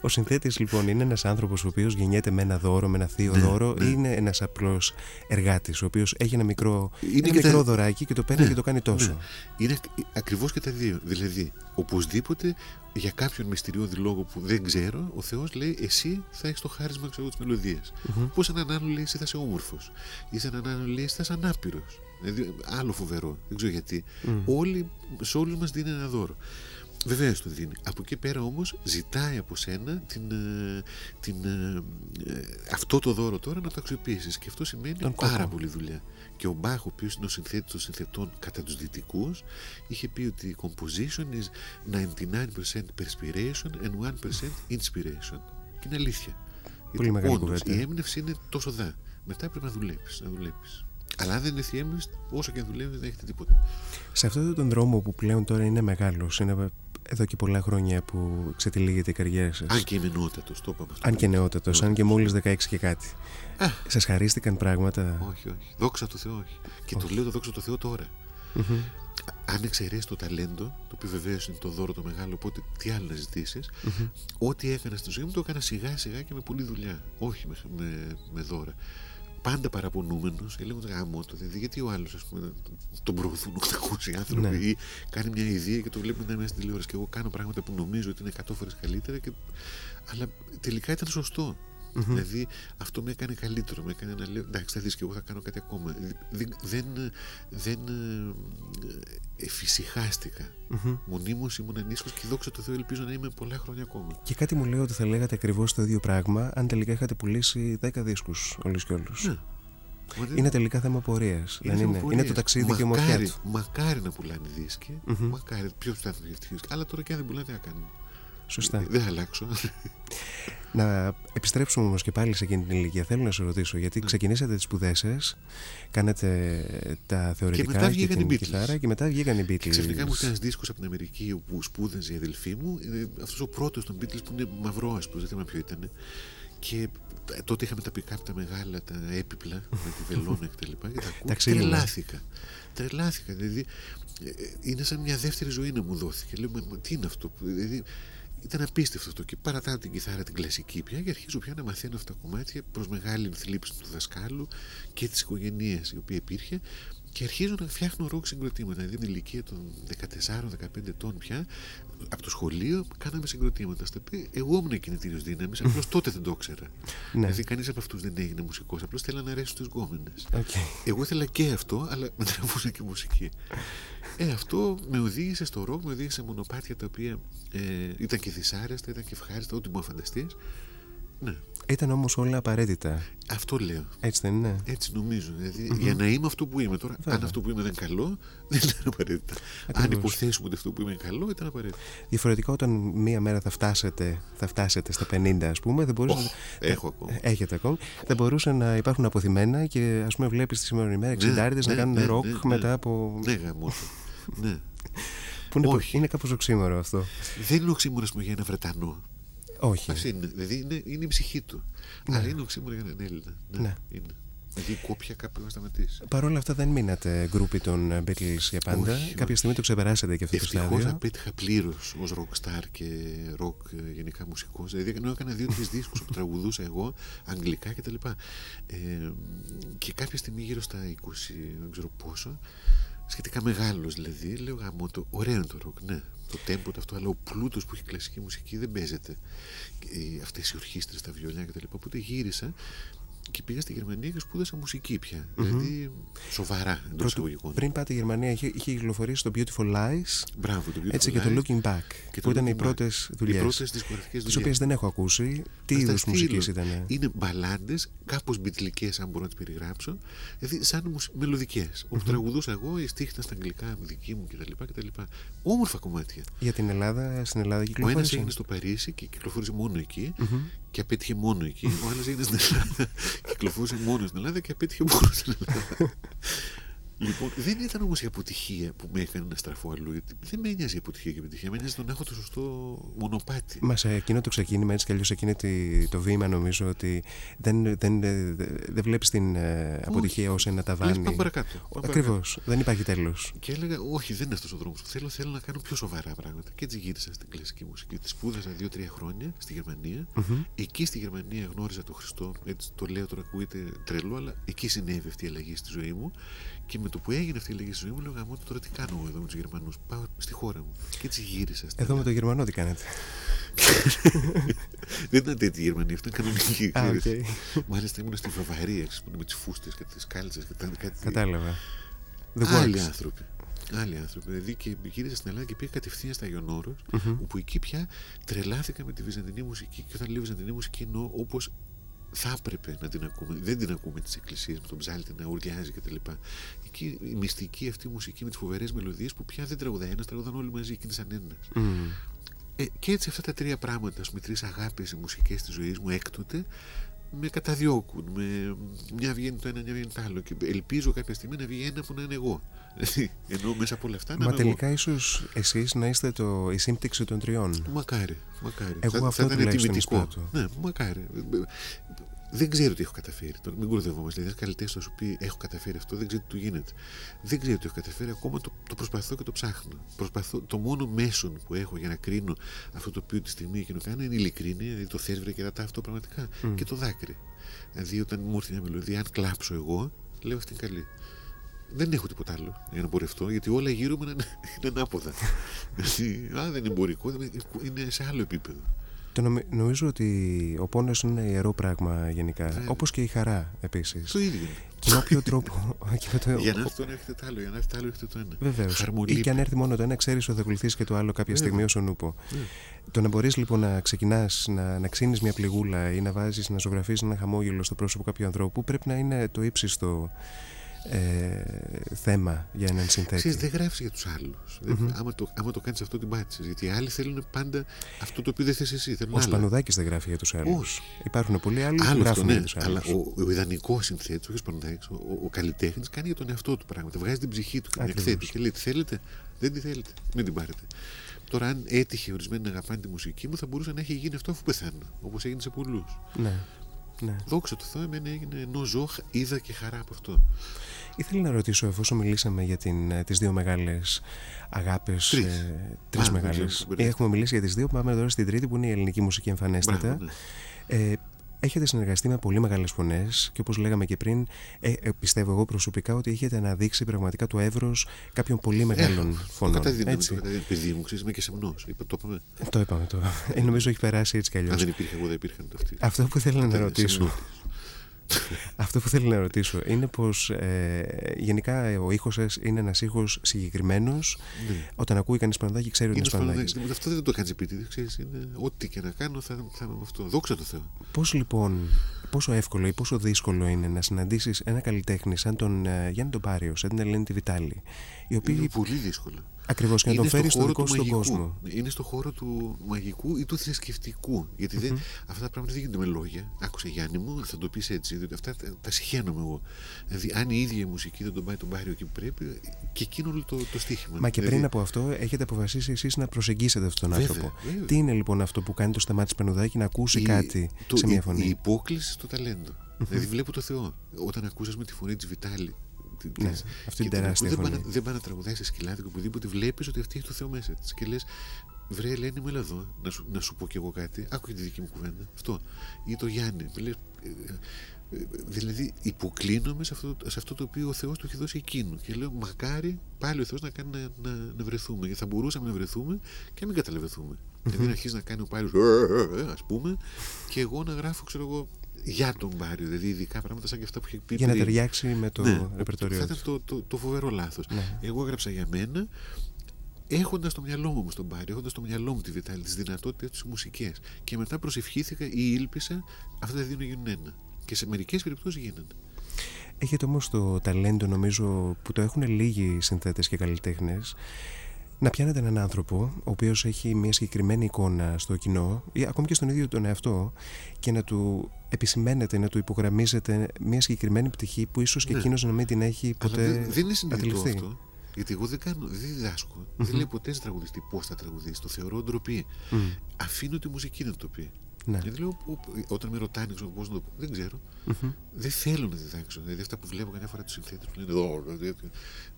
Ο συνθέτης λοιπόν είναι ένας άνθρωπος ο οποίος γεννιέται με ένα δώρο, με ένα θείο Ναι, δώρο, ναι. ή είναι ένας απλός εργάτης, ο οποίος έχει ένα μικρό, Είναι ένα και μικρό τα- δωράκι και το παίρνει Ναι, και το κάνει τόσο. Ναι. Είναι ακριβώς και τα δύο. Δηλαδή, οπωσδήποτε για κάποιον μυστηριώδη λόγο που δεν ξέρω, ο Θεός λέει: Εσύ θα έχεις το χάρισμα ξέρω, της μελωδίας. Πώ έναν άλλον λέει: Εσύ θα είσαι όμορφος. Ή σε έναν άλλον λέει: Εσύ θα είσαι ανάπηρος. Δηλαδή, άλλο φοβερό. Δεν ξέρω γιατί. Όλοι, σε όλους μας δίνει ένα δώρο. Βεβαίως το δίνει. Από εκεί πέρα όμως ζητάει από σένα την, ε, την, ε, ε, αυτό το δώρο τώρα να το αξιοποιήσεις. Και αυτό σημαίνει Τον κόπο. πάρα πολύ δουλειά. Και ο Μπάχ, ο οποίος είναι ο συνθέτης των συνθετών κατά τους δυτικούς, είχε πει ότι composition is 99% perspiration and 1% inspiration. Και είναι αλήθεια. Πολύ Γιατί μεγάλη όντως κουβέντα. Η έμπνευση είναι τόσο δά. Μετά πρέπει να δουλεύει. Να δουλεύεις. Αλλά αν δεν έρθει η έμπνευση, όσο και αν δουλεύει, δεν έχετε τίποτα. Σε αυτόν τον δρόμο που πλέον τώρα είναι μεγάλος, είναι εδώ και πολλά χρόνια που ξετυλίγεται η καριέρα σας. Αν και είμαι νεότατος, το είπαμε αυτό. Αν και νεότατος, αν και μόλις 16 και κάτι. Α. Σας χαρίστηκαν πράγματα; Όχι, όχι. Δόξα τω Θεώ, όχι. Και το λέω το δόξα τω Θεώ τώρα. Μμμ. Αν εξαιρέσεις το ταλέντο, το οποίο βεβαίως είναι το δώρο το μεγάλο, οπότε τι άλλο να ζητήσεις, ό,τι έκανα στη ζωή μου το έκανα σιγά σιγά και με πολλή δουλειά. Όχι με, με, με δώρα. Πάντα παραπονούμενος, λέγοντα γάμο το δηλαδή, γιατί ο άλλος τον προωθούν 800 άνθρωποι Ναι. ή κάνει μια ιδέα και το βλέπουμε να είναι μέσα στην τηλεόραση. Και εγώ κάνω πράγματα που νομίζω ότι είναι 100 φορές καλύτερα, και... αλλά τελικά ήταν σωστό. Δηλαδή αυτό με έκανε καλύτερο. Με έκανε να λέω εντάξει, θα δεις και εγώ θα κάνω κάτι ακόμα. Δεν, δεν, δεν ε, εφησυχάστηκα. Μονίμως ήμουν ανήσυχος και δόξα τω Θεώ ελπίζω να είμαι πολλά χρόνια ακόμα. Και κάτι μου λέει ότι θα λέγατε ακριβώς το ίδιο πράγμα αν τελικά είχατε πουλήσει 10 δίσκους όλου και όλους. Ναι. Μα δεν- Είναι τελικά θέμα πορείας. Δεν είναι; θέμα Είναι το πορείας. ταξίδι και η ομορφιά μακάρι, του. μακάρι να πουλάνε δίσκοι. Μακάρι. Ποιος θα είναι ευτυχής. Αλλά τώρα και αν δεν πουλάνε, τι να κάνουν. Σωστά. Ε, Δεν θα αλλάξω. Να επιστρέψουμε όμως και πάλι σε εκείνη την ηλικία. Θέλω να σα ρωτήσω, Ναι. γιατί ξεκινήσατε τις σπουδές σας, κάνατε τα θεωρητικά μετά και, βγήκαν οι την Beatles. κιθάρα και μετά βγήκαν οι Beatles. Και ξαφνικά μου ήρθε ένα δίσκος από την Αμερική όπου σπούδαζε η αδελφή μου. Αυτός ο πρώτος των Beatles που είναι μαυρό, α πούμε, δεν θυμάμαι ποιο ήταν. Και τότε είχαμε τα pick-up τα μεγάλα, τα έπιπλα με τη βελόνα και τα λοιπά. Και τα ακούω. Τα και ξύλινα. τρελάθηκα. Τρελάθηκα. Δηλαδή ε, ε, είναι σαν μια δεύτερη ζωή να μου δόθηκε. Λέω, «Μα- μα τι είναι αυτό. που- Δηλαδή, ήταν απίστευτο αυτό. Και παρατάω την κιθάρα την κλασική πια και αρχίζω πια να μαθαίνω αυτά τα κομμάτια προς μεγάλη θλίψη του δασκάλου και της οικογένειας η οποία υπήρχε. Και αρχίζω να φτιάχνω ροκ συγκροτήματα. Δηλαδή, την ηλικία των 14-15 ετών πια, από το σχολείο, κάναμε συγκροτήματα. Στα οποία εγώ ήμουν κινητήριος δύναμη, απλώς τότε δεν το ήξερα. Ναι. Δηλαδή, κανείς από αυτούς δεν έγινε μουσικός. Απλώς θέλανε να αρέσει στις γκόμενες. Οκ. Εγώ ήθελα και αυτό, αλλά με τραβούσε και η μουσική. Ε, αυτό με οδήγησε στο ροκ, με οδήγησε σε μονοπάτια τα οποία ε, ήταν και δυσάρεστα, ήταν και ευχάριστα, ό,τι μου φανταστείς. Ναι, Ήταν όμως όλα απαραίτητα. αυτό λέω. Έτσι δεν είναι; Έτσι νομίζω. Δηλαδή, Για να είμαι αυτό που είμαι τώρα, Βέβαια. αν αυτό που είμαι δεν είναι καλό, δεν ήταν απαραίτητα. Αν Ακριβώς. υποθέσουμε ότι αυτό που είμαι είναι καλό, ήταν απαραίτητο. Διαφορετικά, όταν μία μέρα θα φτάσετε, θα φτάσετε στα 50, ας πούμε, δεν μπορούσε. Οχ, έχω ακόμα. Έχετε ακόμη. Θα μπορούσε να υπάρχουν αποθυμένα και ας πούμε, βλέπεις τη σήμερα ημέρα 60 να ναι, κάνουν ναι, ροκ ναι, ναι. μετά από. Ναι, γαμό. ναι. Που είναι, Όχι. είναι κάπως οξύμορο αυτό. Δεν είναι οξύμορο πούμε, για ένα Βρετανό. Όχι. Ας είναι. Δηλαδή είναι, είναι η ψυχή του. Αλλά είναι οξύμορο για έναν Έλληνα. Ναι, Ναι. είναι. Δηλαδή η κόπια κάπου θα σταματήσει. Παρ' όλα αυτά δεν μείνατε γκρούπι των Beatles για πάντα. Όχι, Κάποια όχι. στιγμή το ξεπεράσατε και αυτό το Ευτυχώς στάδιο. απέτυχα πλήρως ως rockstar και rock ε, γενικά μουσικός. Δηλαδή ενώ έκανα δύο-τρεις δίσκους που τραγουδούσα εγώ, αγγλικά κτλ. Ε, και κάποια στιγμή γύρω στα 20, δεν ξέρω πόσο, σχετικά μεγάλος δηλαδή, λέω γαμώ το ωραίο είναι το ροκ, ναι. Το τέμπο το αυτό, αλλά ο πλούτος που έχει η κλασική μουσική δεν παίζεται. Ε, Αυτές οι ορχήστρες, τα βιολιά κτλ. Οπότε γύρισα και πήγα στη Γερμανία και σπούδασα μουσική πια. Δηλαδή σοβαρά εντός Πρώτου, εισαγωγικών. πριν πάτε Γερμανία, είχε, είχε κυκλοφορήσει το Beautiful Lies. Μπράβο, το Beautiful Έτσι και το Lies. Looking Back. Και που το ήταν οι Looking Back. πρώτε Οι δουλειές. πρώτες δισκογραφικές Τις δουλειές. οποίε δεν έχω ακούσει. Τι Θα στα είδους μουσικής στείλω. ήταν. Είναι μπαλάντες, κάπως μπιτλικές, αν μπορώ να τις περιγράψω. Δηλαδή, σαν μελωδικές. Όπου τραγουδούσα εγώ, η στίχη ήταν στα αγγλικά, δική μου κτλ. κτλ. Όμορφα κομμάτια. Για την Ελλάδα, στην Ελλάδα Ο ένας κυκλοφόρησε. έγινε στο Παρίσι και κυκλοφόρησε μόνο εκεί και απέτυχε μόνο εκεί. Ο άλλος έγινε στην Ελλάδα, κυκλοφόρησε μόνος στην Ελλάδα και απέτυχε μόνος στην Ελλάδα. Λοιπόν, δεν ήταν όμως η αποτυχία που με έκανε να στραφώ αλλού. Γιατί δεν με ένοιαζε η αποτυχία και η επιτυχία. Με ένοιαζε το να έχω το σωστό μονοπάτι. Μας σε εκείνο το ξεκίνημα, έτσι κι αλλιώς εκείνη τη- το βήμα, νομίζω ότι δεν, δεν, δεν, δεν βλέπεις την ε, αποτυχία ως ένα Λες, ταβάνι. πάμε παρακάτω. πάμε Ακριβώς. Δεν υπάρχει τέλος. Και έλεγα, Όχι, δεν είναι αυτός ο δρόμος που θέλω. Θέλω να κάνω πιο σοβαρά πράγματα. Και έτσι γύρισα στην κλασική μουσική. Τη σπούδασα δύο-τρία χρόνια στη γερμανια Εκεί στη Γερμανία γνώρισα τον Χριστό. Έτσι το λέω τώρα, ακούγεται τρελό, αλλά εκεί συνέβη αυτή η αλλαγή στη ζωή μου. Και με το που έγινε αυτή η αλλαγή στη ζωή μου, λέω Γαμώ τώρα τι κάνω εγώ εδώ με τους Γερμανούς; Πάω στη χώρα μου. Και έτσι γύρισα. Στην Εδώ με το Γερμανό τι κάνετε; δεν ήταν τέτοια η Γερμανία, αυτό ήταν κανονική. Α, ξέρεις. οκ. Μάλιστα ήμουν στη Βαβαρία, ξέρεις, που είναι με τις φούστες και τις κάλτσες και τα κάτι. Κατάλαβα. The Άλλοι works. άνθρωποι. Άλλοι άνθρωποι. Δηλαδή και γύρισα στην Ελλάδα και πήγα κατευθείαν στο Άγιον Όρος, όπου εκεί πια τρελάθηκα με τη βυζαντινή μουσική. Και όταν λέω βυζαντινή μουσική εννοώ όπως θα έπρεπε να την ακούμε. Δεν την ακούμε τις εκκλησίες με τον ψάλτη να ουρλιάζει κτλ. Εκεί η μυστική αυτή μουσική με τις φοβερές μελωδίες που πια δεν τραγουδάει ένας, τραγουδάνε όλοι μαζί και είναι σαν ένα. Μμμ. Ε, και έτσι αυτά τα τρία πράγματα, ας πούμε, τρεις αγάπες μουσικές της ζωής μου έκτοτε, με καταδιώκουν. Με... Μια βγαίνει το ένα, μια βγαίνει το άλλο. Και ελπίζω κάποια στιγμή να βγει ένα που να είναι εγώ. Ενώ μέσα από όλα αυτά να Μα είμαι τελικά ίσως εσείς να είστε το, η σύμπτυξη των τριών. εγώ. Μακάρι, μακάρι. Εγώ θα, αυτό θα ήταν τουλάχιστον τιμητικό. εισπράττω. Ναι, μακάρι. Δεν ξέρω τι έχω καταφέρει. Τώρα, Μην κουρδευόμαστε. Δηλαδή, ένα καλλιτέχνη θα σου πει: Έχω καταφέρει αυτό, δεν ξέρω τι του γίνεται. Δεν ξέρω τι έχω καταφέρει. Ακόμα το, το προσπαθώ και το ψάχνω. Προσπαθώ, το μόνο μέσον που έχω για να κρίνω αυτό το οποίο τη στιγμή εκείνο κάνω είναι η ειλικρίνεια, δηλαδή το θες βρε και ρατά αυτό πραγματικά. Και το δάκρυ. Δηλαδή, όταν μου έρθει μια μελωδία, αν κλάψω εγώ, λέω αυτή είναι καλή. Δεν έχω τίποτα άλλο για να πορευτώ, γιατί όλα γύρω μου είναι, είναι ανάποδα. Δηλαδή, Α, δεν είναι εμπορικό, είναι σε άλλο επίπεδο. Το νομι- νομίζω ότι ο πόνος είναι ένα ιερό πράγμα γενικά. Ναι. Όπως και η χαρά επίσης. Το ίδιο. είναι. Και με όποιο τρόπο. και με το- Για να έρθει το ένα έρχεται το άλλο, για να έρθει το άλλο έρχεται το ένα. Βεβαίως. Χαρμολύπη. Ή και αν έρθει μόνο το ένα, ξέρεις ότι θα ακολουθήσει και το άλλο κάποια Βέβαια. στιγμή όσο νούπο. Το να μπορείς λοιπόν να ξεκινάς να, να ξύνεις μια πληγούλα ή να βάζεις να ζωγραφίζεις ένα χαμόγελο στο πρόσωπο κάποιου ανθρώπου πρέπει να είναι το ύψιστο ε, θέμα για έναν συνθέτη. Ξέρεις, δεν γράφεις για τους άλλους. Άμα το, άμα το κάνεις αυτό, την πάτησες. Γιατί οι άλλοι θέλουν πάντα αυτό το οποίο δεν θες εσύ. Θέλουν Ο άλλα. Σπανουδάκης δεν γράφει για τους άλλους. Όχι. Υπάρχουν πολλοί άλλοι που Άλλο αυτό, γράφουν ναι. για του Αλλά άλλου. ο, ο ιδανικός συνθέτης, όχι ο Σπανουδάκης, ο, ο, ο καλλιτέχνης κάνει για τον εαυτό του πράγματα. Βγάζει την ψυχή του και την Ακριβώς. εκθέτει. Και λέει: Τι θέλετε, δεν τη θέλετε. Μην την πάρετε. Τώρα, αν έτυχε ορισμένοι να αγαπάνε τη μουσική μου, θα μπορούσε να έχει γίνει αυτό αφού πεθάνω. Όπως έγινε σε πολλούς. Ναι. ναι. Δόξα τω Θεώ, εμένα έγινε ενώ ζω, είδα και χαρά από αυτό. Ήθελα να ρωτήσω, εφόσον μιλήσαμε για την, ε, τις δύο μεγάλες αγάπες, Τρεις. ε, τρεις Α, δεν μεγάλες. ξέρω, μπερδεύτηκα. Έχουμε μιλήσει για τις δύο, πάμε τώρα στην τρίτη που είναι η ελληνική μουσική εμφανέστατα. Μπράβο, ναι. Ε, έχετε συνεργαστεί με πολύ μεγάλες φωνές και όπως λέγαμε και πριν, ε, ε, πιστεύω εγώ προσωπικά ότι έχετε αναδείξει πραγματικά το εύρος κάποιων πολύ μεγάλων Έχω, φωνών. Το καταδίνω, έτσι. το καταδίνω. Παιδί μου, ξέρεις, είμαι και σεμνός. Το είπαμε. Το είπαμε το. Ε, νομίζω έχει περάσει έτσι κι αλλιώς. Αν δεν υπήρχε εγώ, δεν υπήρχαν αυτοί. Αυτό που ήθελα να Ήταν ρωτήσω. σεμνότης. Αυτό που θέλω να ρωτήσω είναι πως ε, γενικά ε, ο ήχος σας είναι ένας ήχος συγκεκριμένος. Ναι. Όταν ακούει κανείς Παναδάκη ξέρει ότι Είναι είναι Παναδάκης. σπανδάκι. Αυτό δεν το κάνει επίτηδε. Ξέρεις, είναι ό,τι και να κάνω θα, θα είμαι με αυτό. Δόξα τω Θεώ. Πώς λοιπόν, πόσο εύκολο ή πόσο δύσκολο είναι να συναντήσεις ένα καλλιτέχνη σαν τον ε, Γιάννη τον Πάριο, σαν την Ελένη τη Βιτάλη, οι οποίοι Είναι πολύ δύσκολο. Ακριβώς και να τον Είναι φέρει στο στο χώρο δικό του σου τον μαγικού. κόσμο. Είναι στο χώρο του μαγικού ή του θρησκευτικού. Γιατί δεν, αυτά τα πράγματα δεν γίνονται με λόγια. Άκουσε Γιάννη μου, θα το πεις έτσι. Διότι αυτά τα, τα συχαίνομαι εγώ. Δηλαδή, αν η ίδια η μουσική δεν τον πάει τον Πάριο εκεί που πρέπει, και εκείνο όλο το, το στίχημα. Μα και Δηλαδή, πριν από αυτό έχετε αποφασίσει εσείς να προσεγγίσετε αυτόν τον Βέβαια, άνθρωπο. βέβαια. Τι είναι λοιπόν αυτό που κάνει το Σταμάτη Πανουδάκη να ακούσει η- κάτι το- σε μια η- φωνή; Η υπόκληση στο ταλέντο. Δηλαδή, βλέπω το Θεό. Όταν ακούσας με τη φωνή της Βιτάλη. Τη- Ναι, της- αυτή και την τεράστια δεν πάει φωνή. να- Δεν πάει να τραγουδάει σε σκυλάδι και οπουδήποτε βλέπεις ότι αυτή έχει το Θεό μέσα της. Και λες, βρε Ελένη, μου έλα εδώ να σου, να σου πω κι εγώ κάτι. Άκου και τη δική μου κουβέντα. Αυτό. Ή το Γιάννη. Λες, ε, ε, ε, δηλαδή, υποκλίνομαι σε αυτό, σε αυτό το οποίο ο Θεός του έχει δώσει εκείνου. Και λέω, μακάρι πάλι ο Θεός να κάνει να, να, να βρεθούμε. Γιατί θα μπορούσαμε να βρεθούμε και να μην καταλαβαίνουμε. Δηλαδή, να αρχίσεις να κάνει ο πάλι, ας πούμε, και εγώ να γράφω, ξέρω εγώ, για τον Μπάριο. Δηλαδή, ειδικά πράγματα σαν και αυτά που είχε πει Για να πριν. ταιριάξει με το Ναι, ρεπερτόριό θα του. ήταν το, το, το φοβερό λάθος. Ναι. Εγώ έγραψα για μένα έχοντας το μυαλό μου στον Μπάριο, έχοντας το μυαλό μου τη Βιτάλη, τις δυνατότητες του μουσικέ. Και μετά προσευχήθηκα ή ήλπισα αυτά τα δύο να γίνουν ένα. Και σε μερικές περιπτώσεις γίνανε. Έχετε όμως το ταλέντο νομίζω που το έχουν λίγοι συνθέτες και καλλιτέχνες να πιάνετε έναν άνθρωπο ο οποίος έχει μια συγκεκριμένη εικόνα στο κοινό ή ακόμη και στον ίδιο τον εαυτό και να του επισημαίνετε, να του υπογραμμίζετε μια συγκεκριμένη πτυχή που ίσως και Ναι. εκείνος να μην την έχει Αλλά ποτέ δεν, δεν είναι συνειδητό αντιληφθεί. αυτό. Γιατί εγώ δεν, κάνω, δεν διδάσκω. Δεν λέω ποτέ σε τραγουδιστή πώς θα τραγουδίσει. Το θεωρώ ντροπή. Μμ. Αφήνω τη μουσική να το πει. Ναι. Γιατί λέω, «Πω, πω», όταν με ρωτάνε πώς να το πω, δεν ξέρω. Δεν θέλω να διδάξω. Δηλαδή αυτά που βλέπω καμιά φορά τους συνθέτες που λένε εδώ. δηλαδή,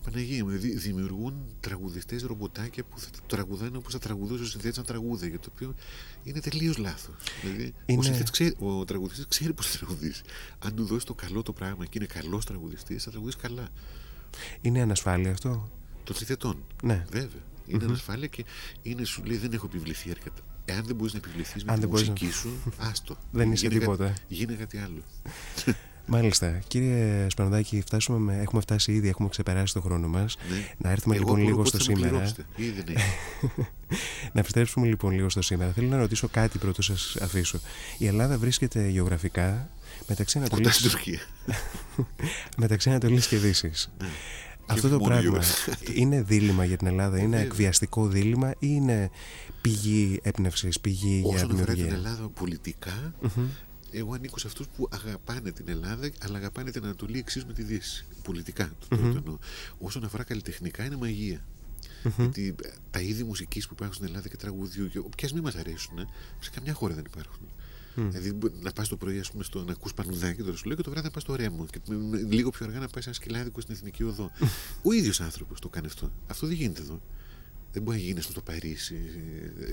Παναγία μου, δηλαδή δημιουργούν τραγουδιστές ρομποτάκια που θα τραγουδάνε όπως θα τραγουδούσε ο συνθέτης ένα τραγούδι. Για το οποίο είναι τελείως λάθος. Δηλαδή, Είναι- ο, συνθέτης ξέρει, ο τραγουδιστής ξέρει πώς θα τραγουδήσει. Αν του δώσει το καλό το πράγμα και είναι καλός τραγουδιστής, θα τραγουδίσει καλά. Είναι ανασφάλεια αυτό; Των συνθετών. Ναι. Βέβαια. Είναι ανασφάλεια και είναι, σου λέει δεν έχω επιβληθεί αρκετά. Εάν δεν μπορείς να επιβληθείς με Αν τη δεν μπορείς μουσική σου, άστο. Δεν είσαι Γίνε κα- τίποτα. Γίνε κάτι άλλο. Μάλιστα. Κύριε Σπανοδάκη, φτάσουμε με... έχουμε φτάσει ήδη, έχουμε ξεπεράσει το χρόνο μας. Ναι. Να έρθουμε Εγώ λοιπόν μπορώ λίγο πότε στο θα με σήμερα. πληρώσετε. Ή δεν έχει. Να επιστρέψουμε λοιπόν λίγο στο σήμερα. Θέλω να ρωτήσω κάτι πρώτο σας αφήσω. Η Ελλάδα βρίσκεται γεωγραφικά μεταξύ Κοντά Ανατολής, στην Τουρκία. μεταξύ Ανατολής και Δύσης. Αυτό όχι το μόνο πράγμα γεωγραφικά. είναι δίλημα για την Ελλάδα, είναι Βέβαια. εκβιαστικό δίλημα ή είναι πηγή έμπνευσης, πηγή για Όσον αφορά την δημιουργία. Ελλάδα πολιτικά, εγώ ανήκω σε αυτούς που αγαπάνε την Ελλάδα, αλλά αγαπάνε την Ανατολή εξίσου με τη Δύση. Πολιτικά το, το εννοώ. Όσον αφορά καλλιτεχνικά, είναι μαγεία. Γιατί ε, τα είδη μουσικής που υπάρχουν στην Ελλάδα και τραγουδιού, και όποιε μην μας αρέσουν, ε, σε καμιά χώρα δεν υπάρχουν. Δηλαδή, μπο- να πας το πρωί, ας πούμε, στο να ακούς πανουδάκι, τώρα σου λέω, και το βράδυ να πας στο ρέμο. Και με- με- λίγο πιο αργά να πάει σε ένα σκυλάδικο στην εθνική οδό. Ο ίδιος άνθρωπος το κάνει αυτό. Αυτό δεν γίνεται εδώ. Δεν μπορεί να γίνει στο Παρίσι.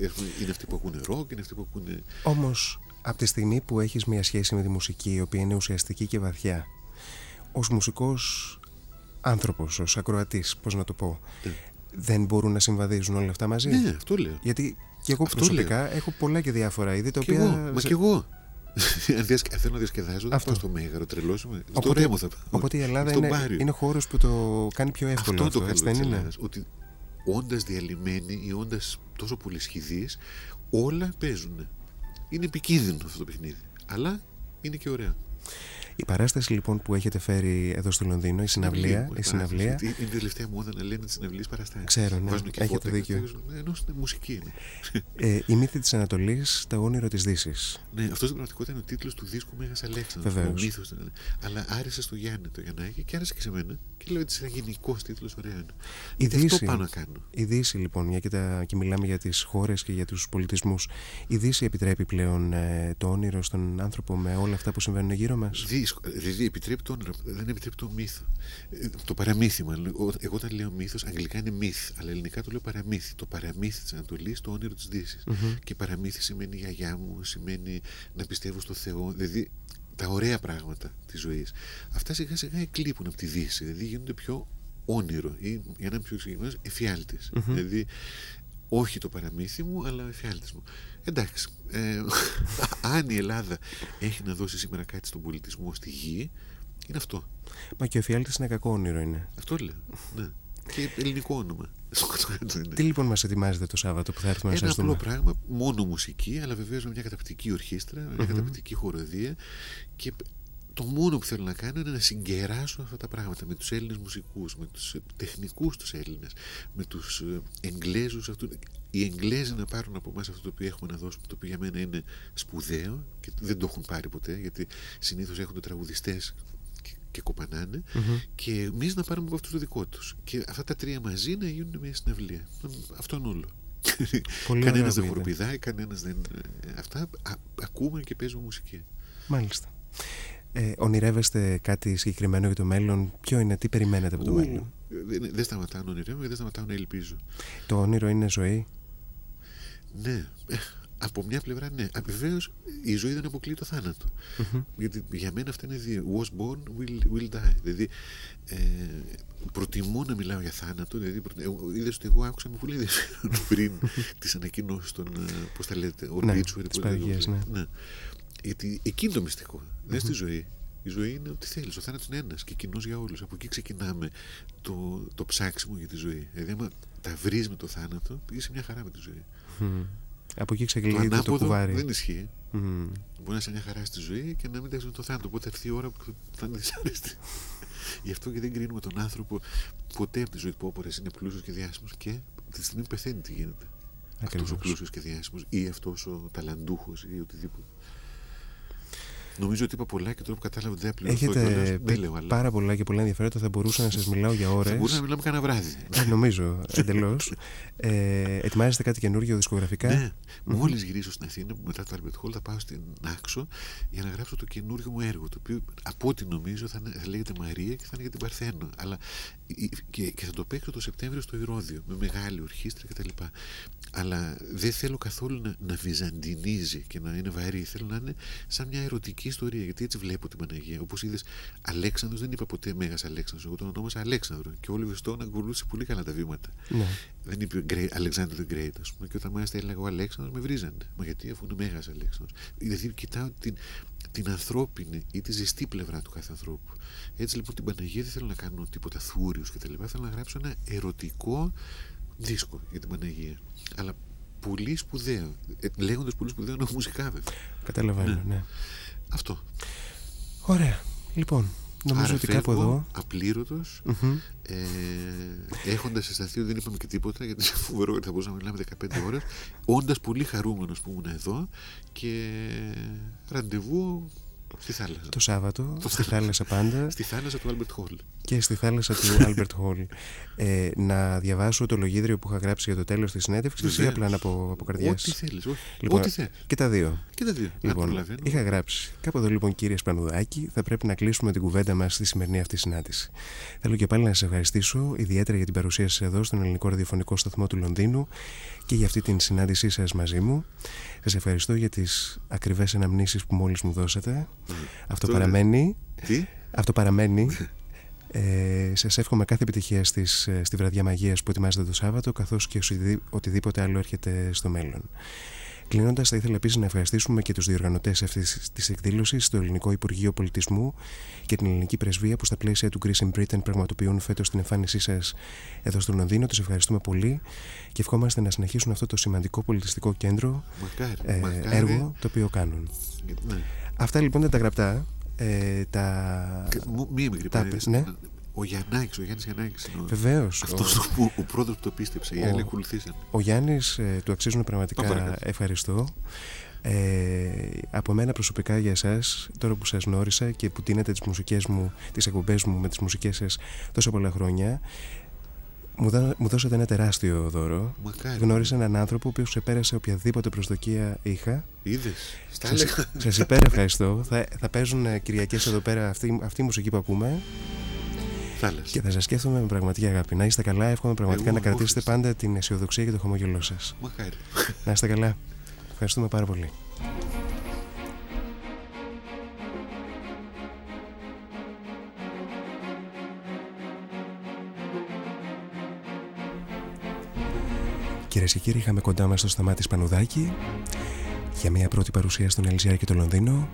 Ε, έχουν- Είναι αυτοί που ακούνε ροκ, είναι αυτοί που ακούνε. Όμως, από τη στιγμή που έχεις μια σχέση με τη μουσική, η οποία είναι ουσιαστική και βαθιά, ως μουσικός άνθρωπος, ως ακροατής, πώς να το πω, Ναι. δεν μπορούν να συμβαδίζουν όλα αυτά μαζί; Ναι, αυτό λέω. Γιατί και εγώ Αυτό προσωπικά έχω πολλά και διάφορα είδη τα Κι οποία. εγώ, μα σε- κι εγώ. Αν διασ- θέλω να διασκεδάζω, δεν Αυτό. πάω στο μέγαρο, τρελώσουμε. Στο Οπότε, ρέμο θα πάω. οπότε η Ελλάδα Στον είναι, Πάριο. είναι χώρος που το κάνει πιο εύκολο Αυτό αυτό, το έτσι καλό δεν της είναι; Ελλάδας, Ότι όντας διαλυμένη ή όντας τόσο πολύ σχηδής, όλα παίζουν. Είναι επικίνδυνο αυτό το παιχνίδι. Αλλά είναι και ωραίο. Η παράσταση λοιπόν που έχετε φέρει εδώ στο Λονδίνο, η συναυλία, μου, η συναυλία παράσταση. Είναι η τελευταία μόδα να λένε τις συναυλίες παραστάσεις. Ξέρω, ναι. Βάζουν και Έχετε φώτα και δίκιο. τέτοια, ναι, Ενώ είναι μουσική είναι. ε, η μύθη της Ανατολής, τα όνειρα της Δύσης. Ναι, αυτό στην πραγματικότητα είναι ο τίτλος του δίσκου Μέγας Αλέξανδρος. Βεβαίως. Ο μύθο. Αλλά άρεσε στο Γιάννη το Γιαννάκη και άρεσε και σε μένα. Και λέω έτσι ένα γενικό τίτλος, ωραίο είναι. Η Γιατί αυτό Δύση, πάω να κάνω. η Δύση λοιπόν, μια και, τα, και μιλάμε για τις χώρες και για τους πολιτισμούς, η Δύση επιτρέπει πλέον ε, το όνειρο στον άνθρωπο με όλα αυτά που συμβαίνουν γύρω μας; Δύσκολο. Δηλαδή επιτρέπει το όνειρο, δεν επιτρέπει το μύθο. Ε, Το παραμύθι, μάλλον. Ο- Εγώ όταν λέω μύθος, αγγλικά είναι myth, αλλά ελληνικά το λέω παραμύθι. Το παραμύθι της Ανατολής, το όνειρο της δύσης. Και παραμύθι σημαίνει η γιαγιά μου, σημαίνει να πιστεύω στο Θεό. Δηλαδή τα ωραία πράγματα της ζωής. Αυτά σιγά σιγά εκλείπουν από τη Δύση. Δηλαδή γίνονται πιο όνειρο ή για να είμαι πιο συγκεκριμένος, εφιάλτης. Δηλαδή όχι το παραμύθι μου, αλλά ο εφιάλτης μου. Εντάξει, ε, αν η Ελλάδα έχει να δώσει σήμερα κάτι στον πολιτισμό στη γη, είναι αυτό. Μα και ο Φιάλτης είναι κακό όνειρο είναι. Αυτό λέω. Ναι. Και ελληνικό όνομα. Στο κάτω είναι. Τι λοιπόν μας ετοιμάζετε το Σάββατο που θα έρθουμε να Ένα σας απλό δούμε; πράγμα, μόνο μουσική, αλλά βεβαίως με μια καταπληκτική ορχήστρα, με μια καταπληκτική χοροδία. Και το μόνο που θέλω να κάνω είναι να συγκεράσω αυτά τα πράγματα με τους Έλληνες μουσικούς, με τους ε, τεχνικούς τους Έλληνες, με τους ε, Εγγλέζους αυτούς. Οι Εγγλέζοι να πάρουν από εμάς αυτό το οποίο έχουμε να δώσουμε, το οποίο για μένα είναι σπουδαίο και δεν το έχουν πάρει ποτέ, γιατί συνήθως έχουν τραγουδιστές και, και κοπανάνε και εμείς να πάρουμε από αυτούς το δικό τους. Και αυτά τα τρία μαζί να γίνουν μια συναυλία. Αυτό είναι όλο. Πολύ κανένας ωραία δεν που χοροπηδάει, κανένας δεν. ε, Αυτά α, ακούμε και παίζουμε μουσική. Μάλιστα. Ε, ονειρεύεστε κάτι συγκεκριμένο για το μέλλον; Ποιο είναι, τι περιμένετε από το Ου, μέλλον; δεν, δεν σταματάω να ονειρεύομαι και δεν σταματάω να ελπίζω. Το όνειρο είναι ζωή; Ναι, ε, από μια πλευρά ναι. Βεβαίως η ζωή δεν αποκλείει το θάνατο. Γιατί για μένα αυτά είναι δύο. Was born, will, will die. Δηλαδή ε, προτιμώ να μιλάω για θάνατο. Δηλαδή, είδες ότι εγώ άκουσα με πολύ ενδιαφέρον πριν τις ανακοινώσεις των. Πώς τα λέτε, ο Ναι, Ρίτσουερ. τις παραγγελίες, ναι. ναι. Γιατί εκεί είναι το μυστικό. Δεν στη ζωή. Η ζωή είναι ό,τι θέλεις. Ο θάνατος είναι ένας και κοινός για όλους. Από εκεί ξεκινάμε το, το ψάξιμο για τη ζωή. Δηλαδή, άμα τα βρει με το θάνατο, είσαι μια χαρά με τη ζωή. Μμμ. Από εκεί Το ξεκινάει το, ανάποδο κουβάρι. δεν ισχύει. Μμμ. Μπορεί να είσαι μια χαρά στη ζωή και να μην τέξει με το θάνατο. Οπότε θα έρθει η ώρα που θα είναι δυσάρεστη. Γι' αυτό και δεν κρίνουμε τον άνθρωπο ποτέ από τη ζωή του Πόπορε είναι πλούσιος και διάσημος και τη στιγμή που πεθαίνει τι γίνεται. Αυτός ο Ακριβώς. πλούσιος και διάσημος ή αυτός ο ταλαντούχος ή οτιδήποτε. Νομίζω ότι είπα πολλά και τώρα που κατάλαβα ότι δεν απληρωθώ Έχετε κιόλας, πει δεν λέω άλλα. πάρα πολλά και πολλά ενδιαφέροντα. Θα μπορούσα να σας μιλάω για Θα ώρε. μπορούσαμε να μιλάμε κανένα βράδυ. Ε, νομίζω, εντελώς. ε, ετοιμάζεστε κάτι καινούριο δισκογραφικά; Ναι, μόλις γυρίσω στην Αθήνα, μετά το Albert Hall, θα πάω στην Άξο για να γράψω το καινούριο μου έργο. Το οποίο από ό,τι νομίζω θα, είναι- θα λέγεται Μαρία και θα είναι για την Παρθένο. Αλλά, η- και, και θα το παίξω το Σεπτέμβριο στο Ηρώδιο με μεγάλη ορχήστρα κτλ. Αλλά δεν θέλω καθόλου να, να βυζαντινίζει και να είναι βαρύ. Θέλω να είναι σαν μια ερωτική ιστορία. Γιατί έτσι βλέπω την Παναγία. Όπως είδες, Αλέξανδρος δεν είπα ποτέ Μέγας Αλέξανδρος. Εγώ τον ονόμασα Αλέξανδρο. Και όλοι Βεστόν ακολούθησε πολύ καλά τα βήματα. Ναι. Δεν είπε Great- Alexander the Great, ας πούμε. Και όταν μάλιστα έλεγα ο Αλέξανδρος με βρίζανε. Μα γιατί αφού είναι μέγας Αλέξανδρος. Δηλαδή κοιτάω την, την ανθρώπινη ή τη ζεστή πλευρά του κάθε ανθρώπου. Έτσι λοιπόν την Παναγία δεν θέλω να κάνω τίποτα θούριους κτλ. Θέλω να γράψω ένα ερωτικό δίσκο για την Παναγία. Αλλά πολύ σπουδαίο. Ε, Λέγοντας πολύ σπουδαίο εννοώ μουσικά βέβαια. Καταλαβαίνω, ναι. Αυτό. Ωραία. Λοιπόν, νομίζω Άρα ότι κάπου φεύγω εδώ. απλήρωτος, Μμμ. ε, έχοντας αισθανθεί ότι δεν είπαμε και τίποτα γιατί είναι φοβερό ότι θα μπορούσαμε να μιλάμε 15 ώρες όντας πολύ χαρούμενος που ήμουν εδώ και ραντεβού στη θάλασσα Το Σάββατο, στη θάλασσα πάντα στη θάλασσα του Albert Hall και στη θάλασσα του Albert Hall. Ε, να διαβάσω το λογίδριο που είχα γράψει για το τέλος της συνέντευξης ή Βεβαίως. απλά να πω από καρδιάς. ό,τι θέλεις όχι. Λοιπόν, ό,τι θες Και τα δύο. και τα δύο Αν Λοιπόν, προλαβαίνω. είχα γράψει. Κάπου εδώ λοιπόν, κύριε Σπανουδάκη, θα πρέπει να κλείσουμε την κουβέντα μας στη σημερινή αυτή συνάντηση. Θέλω και πάλι να σας ευχαριστήσω ιδιαίτερα για την παρουσία σας εδώ στον ελληνικό ραδιοφωνικό σταθμό του Λονδίνου και για αυτή την συνάντησή σας μαζί μου. Σας ευχαριστώ για τις ακριβές αναμνήσεις που μόλις μου δώσατε. Αυτό Αυτό παραμένει. τι; Αυτό παραμένει. Ε, σας εύχομαι κάθε επιτυχία στις, ε, στη βραδιά μαγείας που ετοιμάζετε το Σάββατο καθώς και οσιδη- οτιδήποτε άλλο έρχεται στο μέλλον. Κλείνοντας, θα ήθελα επίσης να ευχαριστήσουμε και τους διοργανωτές αυτής της εκδήλωσης, το Ελληνικό Υπουργείο Πολιτισμού και την Ελληνική Πρεσβεία, που στα πλαίσια του Greece in Britain πραγματοποιούν φέτος την εμφάνισή σας εδώ στο Λονδίνο. Τους ευχαριστούμε πολύ και ευχόμαστε να συνεχίσουν αυτό το σημαντικό πολιτιστικό κέντρο μακάρι, ε, μακάρι έργο το οποίο κάνουν. ναι. Αυτά λοιπόν ήταν τα γραπτά. Ε, τα... Και μου- Μία μικρή τα- παρένθεση. ναι. Ο Γιαννάκης, ο Γιάννης Γιαννάκης είναι ο- Βεβαίως, αυτός ο- που ο πρόεδρος που το πίστεψε. Οι ο- άλλοι ακολουθήσαν. Ο Γιάννης ε, του αξίζουν πραγματικά Πάμε παρακάτω. ευχαριστώ. Ε, από μένα προσωπικά για εσάς, τώρα που σας γνώρισα και που τίνετε τις μουσικές μου, τις εκπομπές μου με τις μουσικές σας τόσα πολλά χρόνια, μου, δά- μου δώσατε ένα τεράστιο δώρο. Μακάρι. Γνώρισα έναν άνθρωπο που ξεπέρασε οποιαδήποτε προσδοκία είχα. Είδες. Στα Σας, έλεγα. σας υπέρ ευχαριστώ. θα, θα παίζουν ε, Κυριακές εδώ πέρα αυτή, αυτή η μουσική που ακούμε Θάλασσα. και θα σας σκέφτομαι με πραγματική αγάπη. Να είστε καλά, εύχομαι πραγματικά Εγώ, να κρατήσετε όχι. πάντα την αισιοδοξία και το χαμόγελό σας. Μακάρι. Να είστε καλά. Ευχαριστούμε πάρα πολύ. Κυρίες και κύριοι, είχαμε κοντά μας το Σταμάτη Πανουδάκη για μια πρώτη παρουσία στον LGR και το Λονδίνο.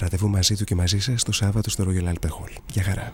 Ραντεβού μαζί του και μαζί σας το Σάββατο στο Royal Albert Hall. Γεια χαρά.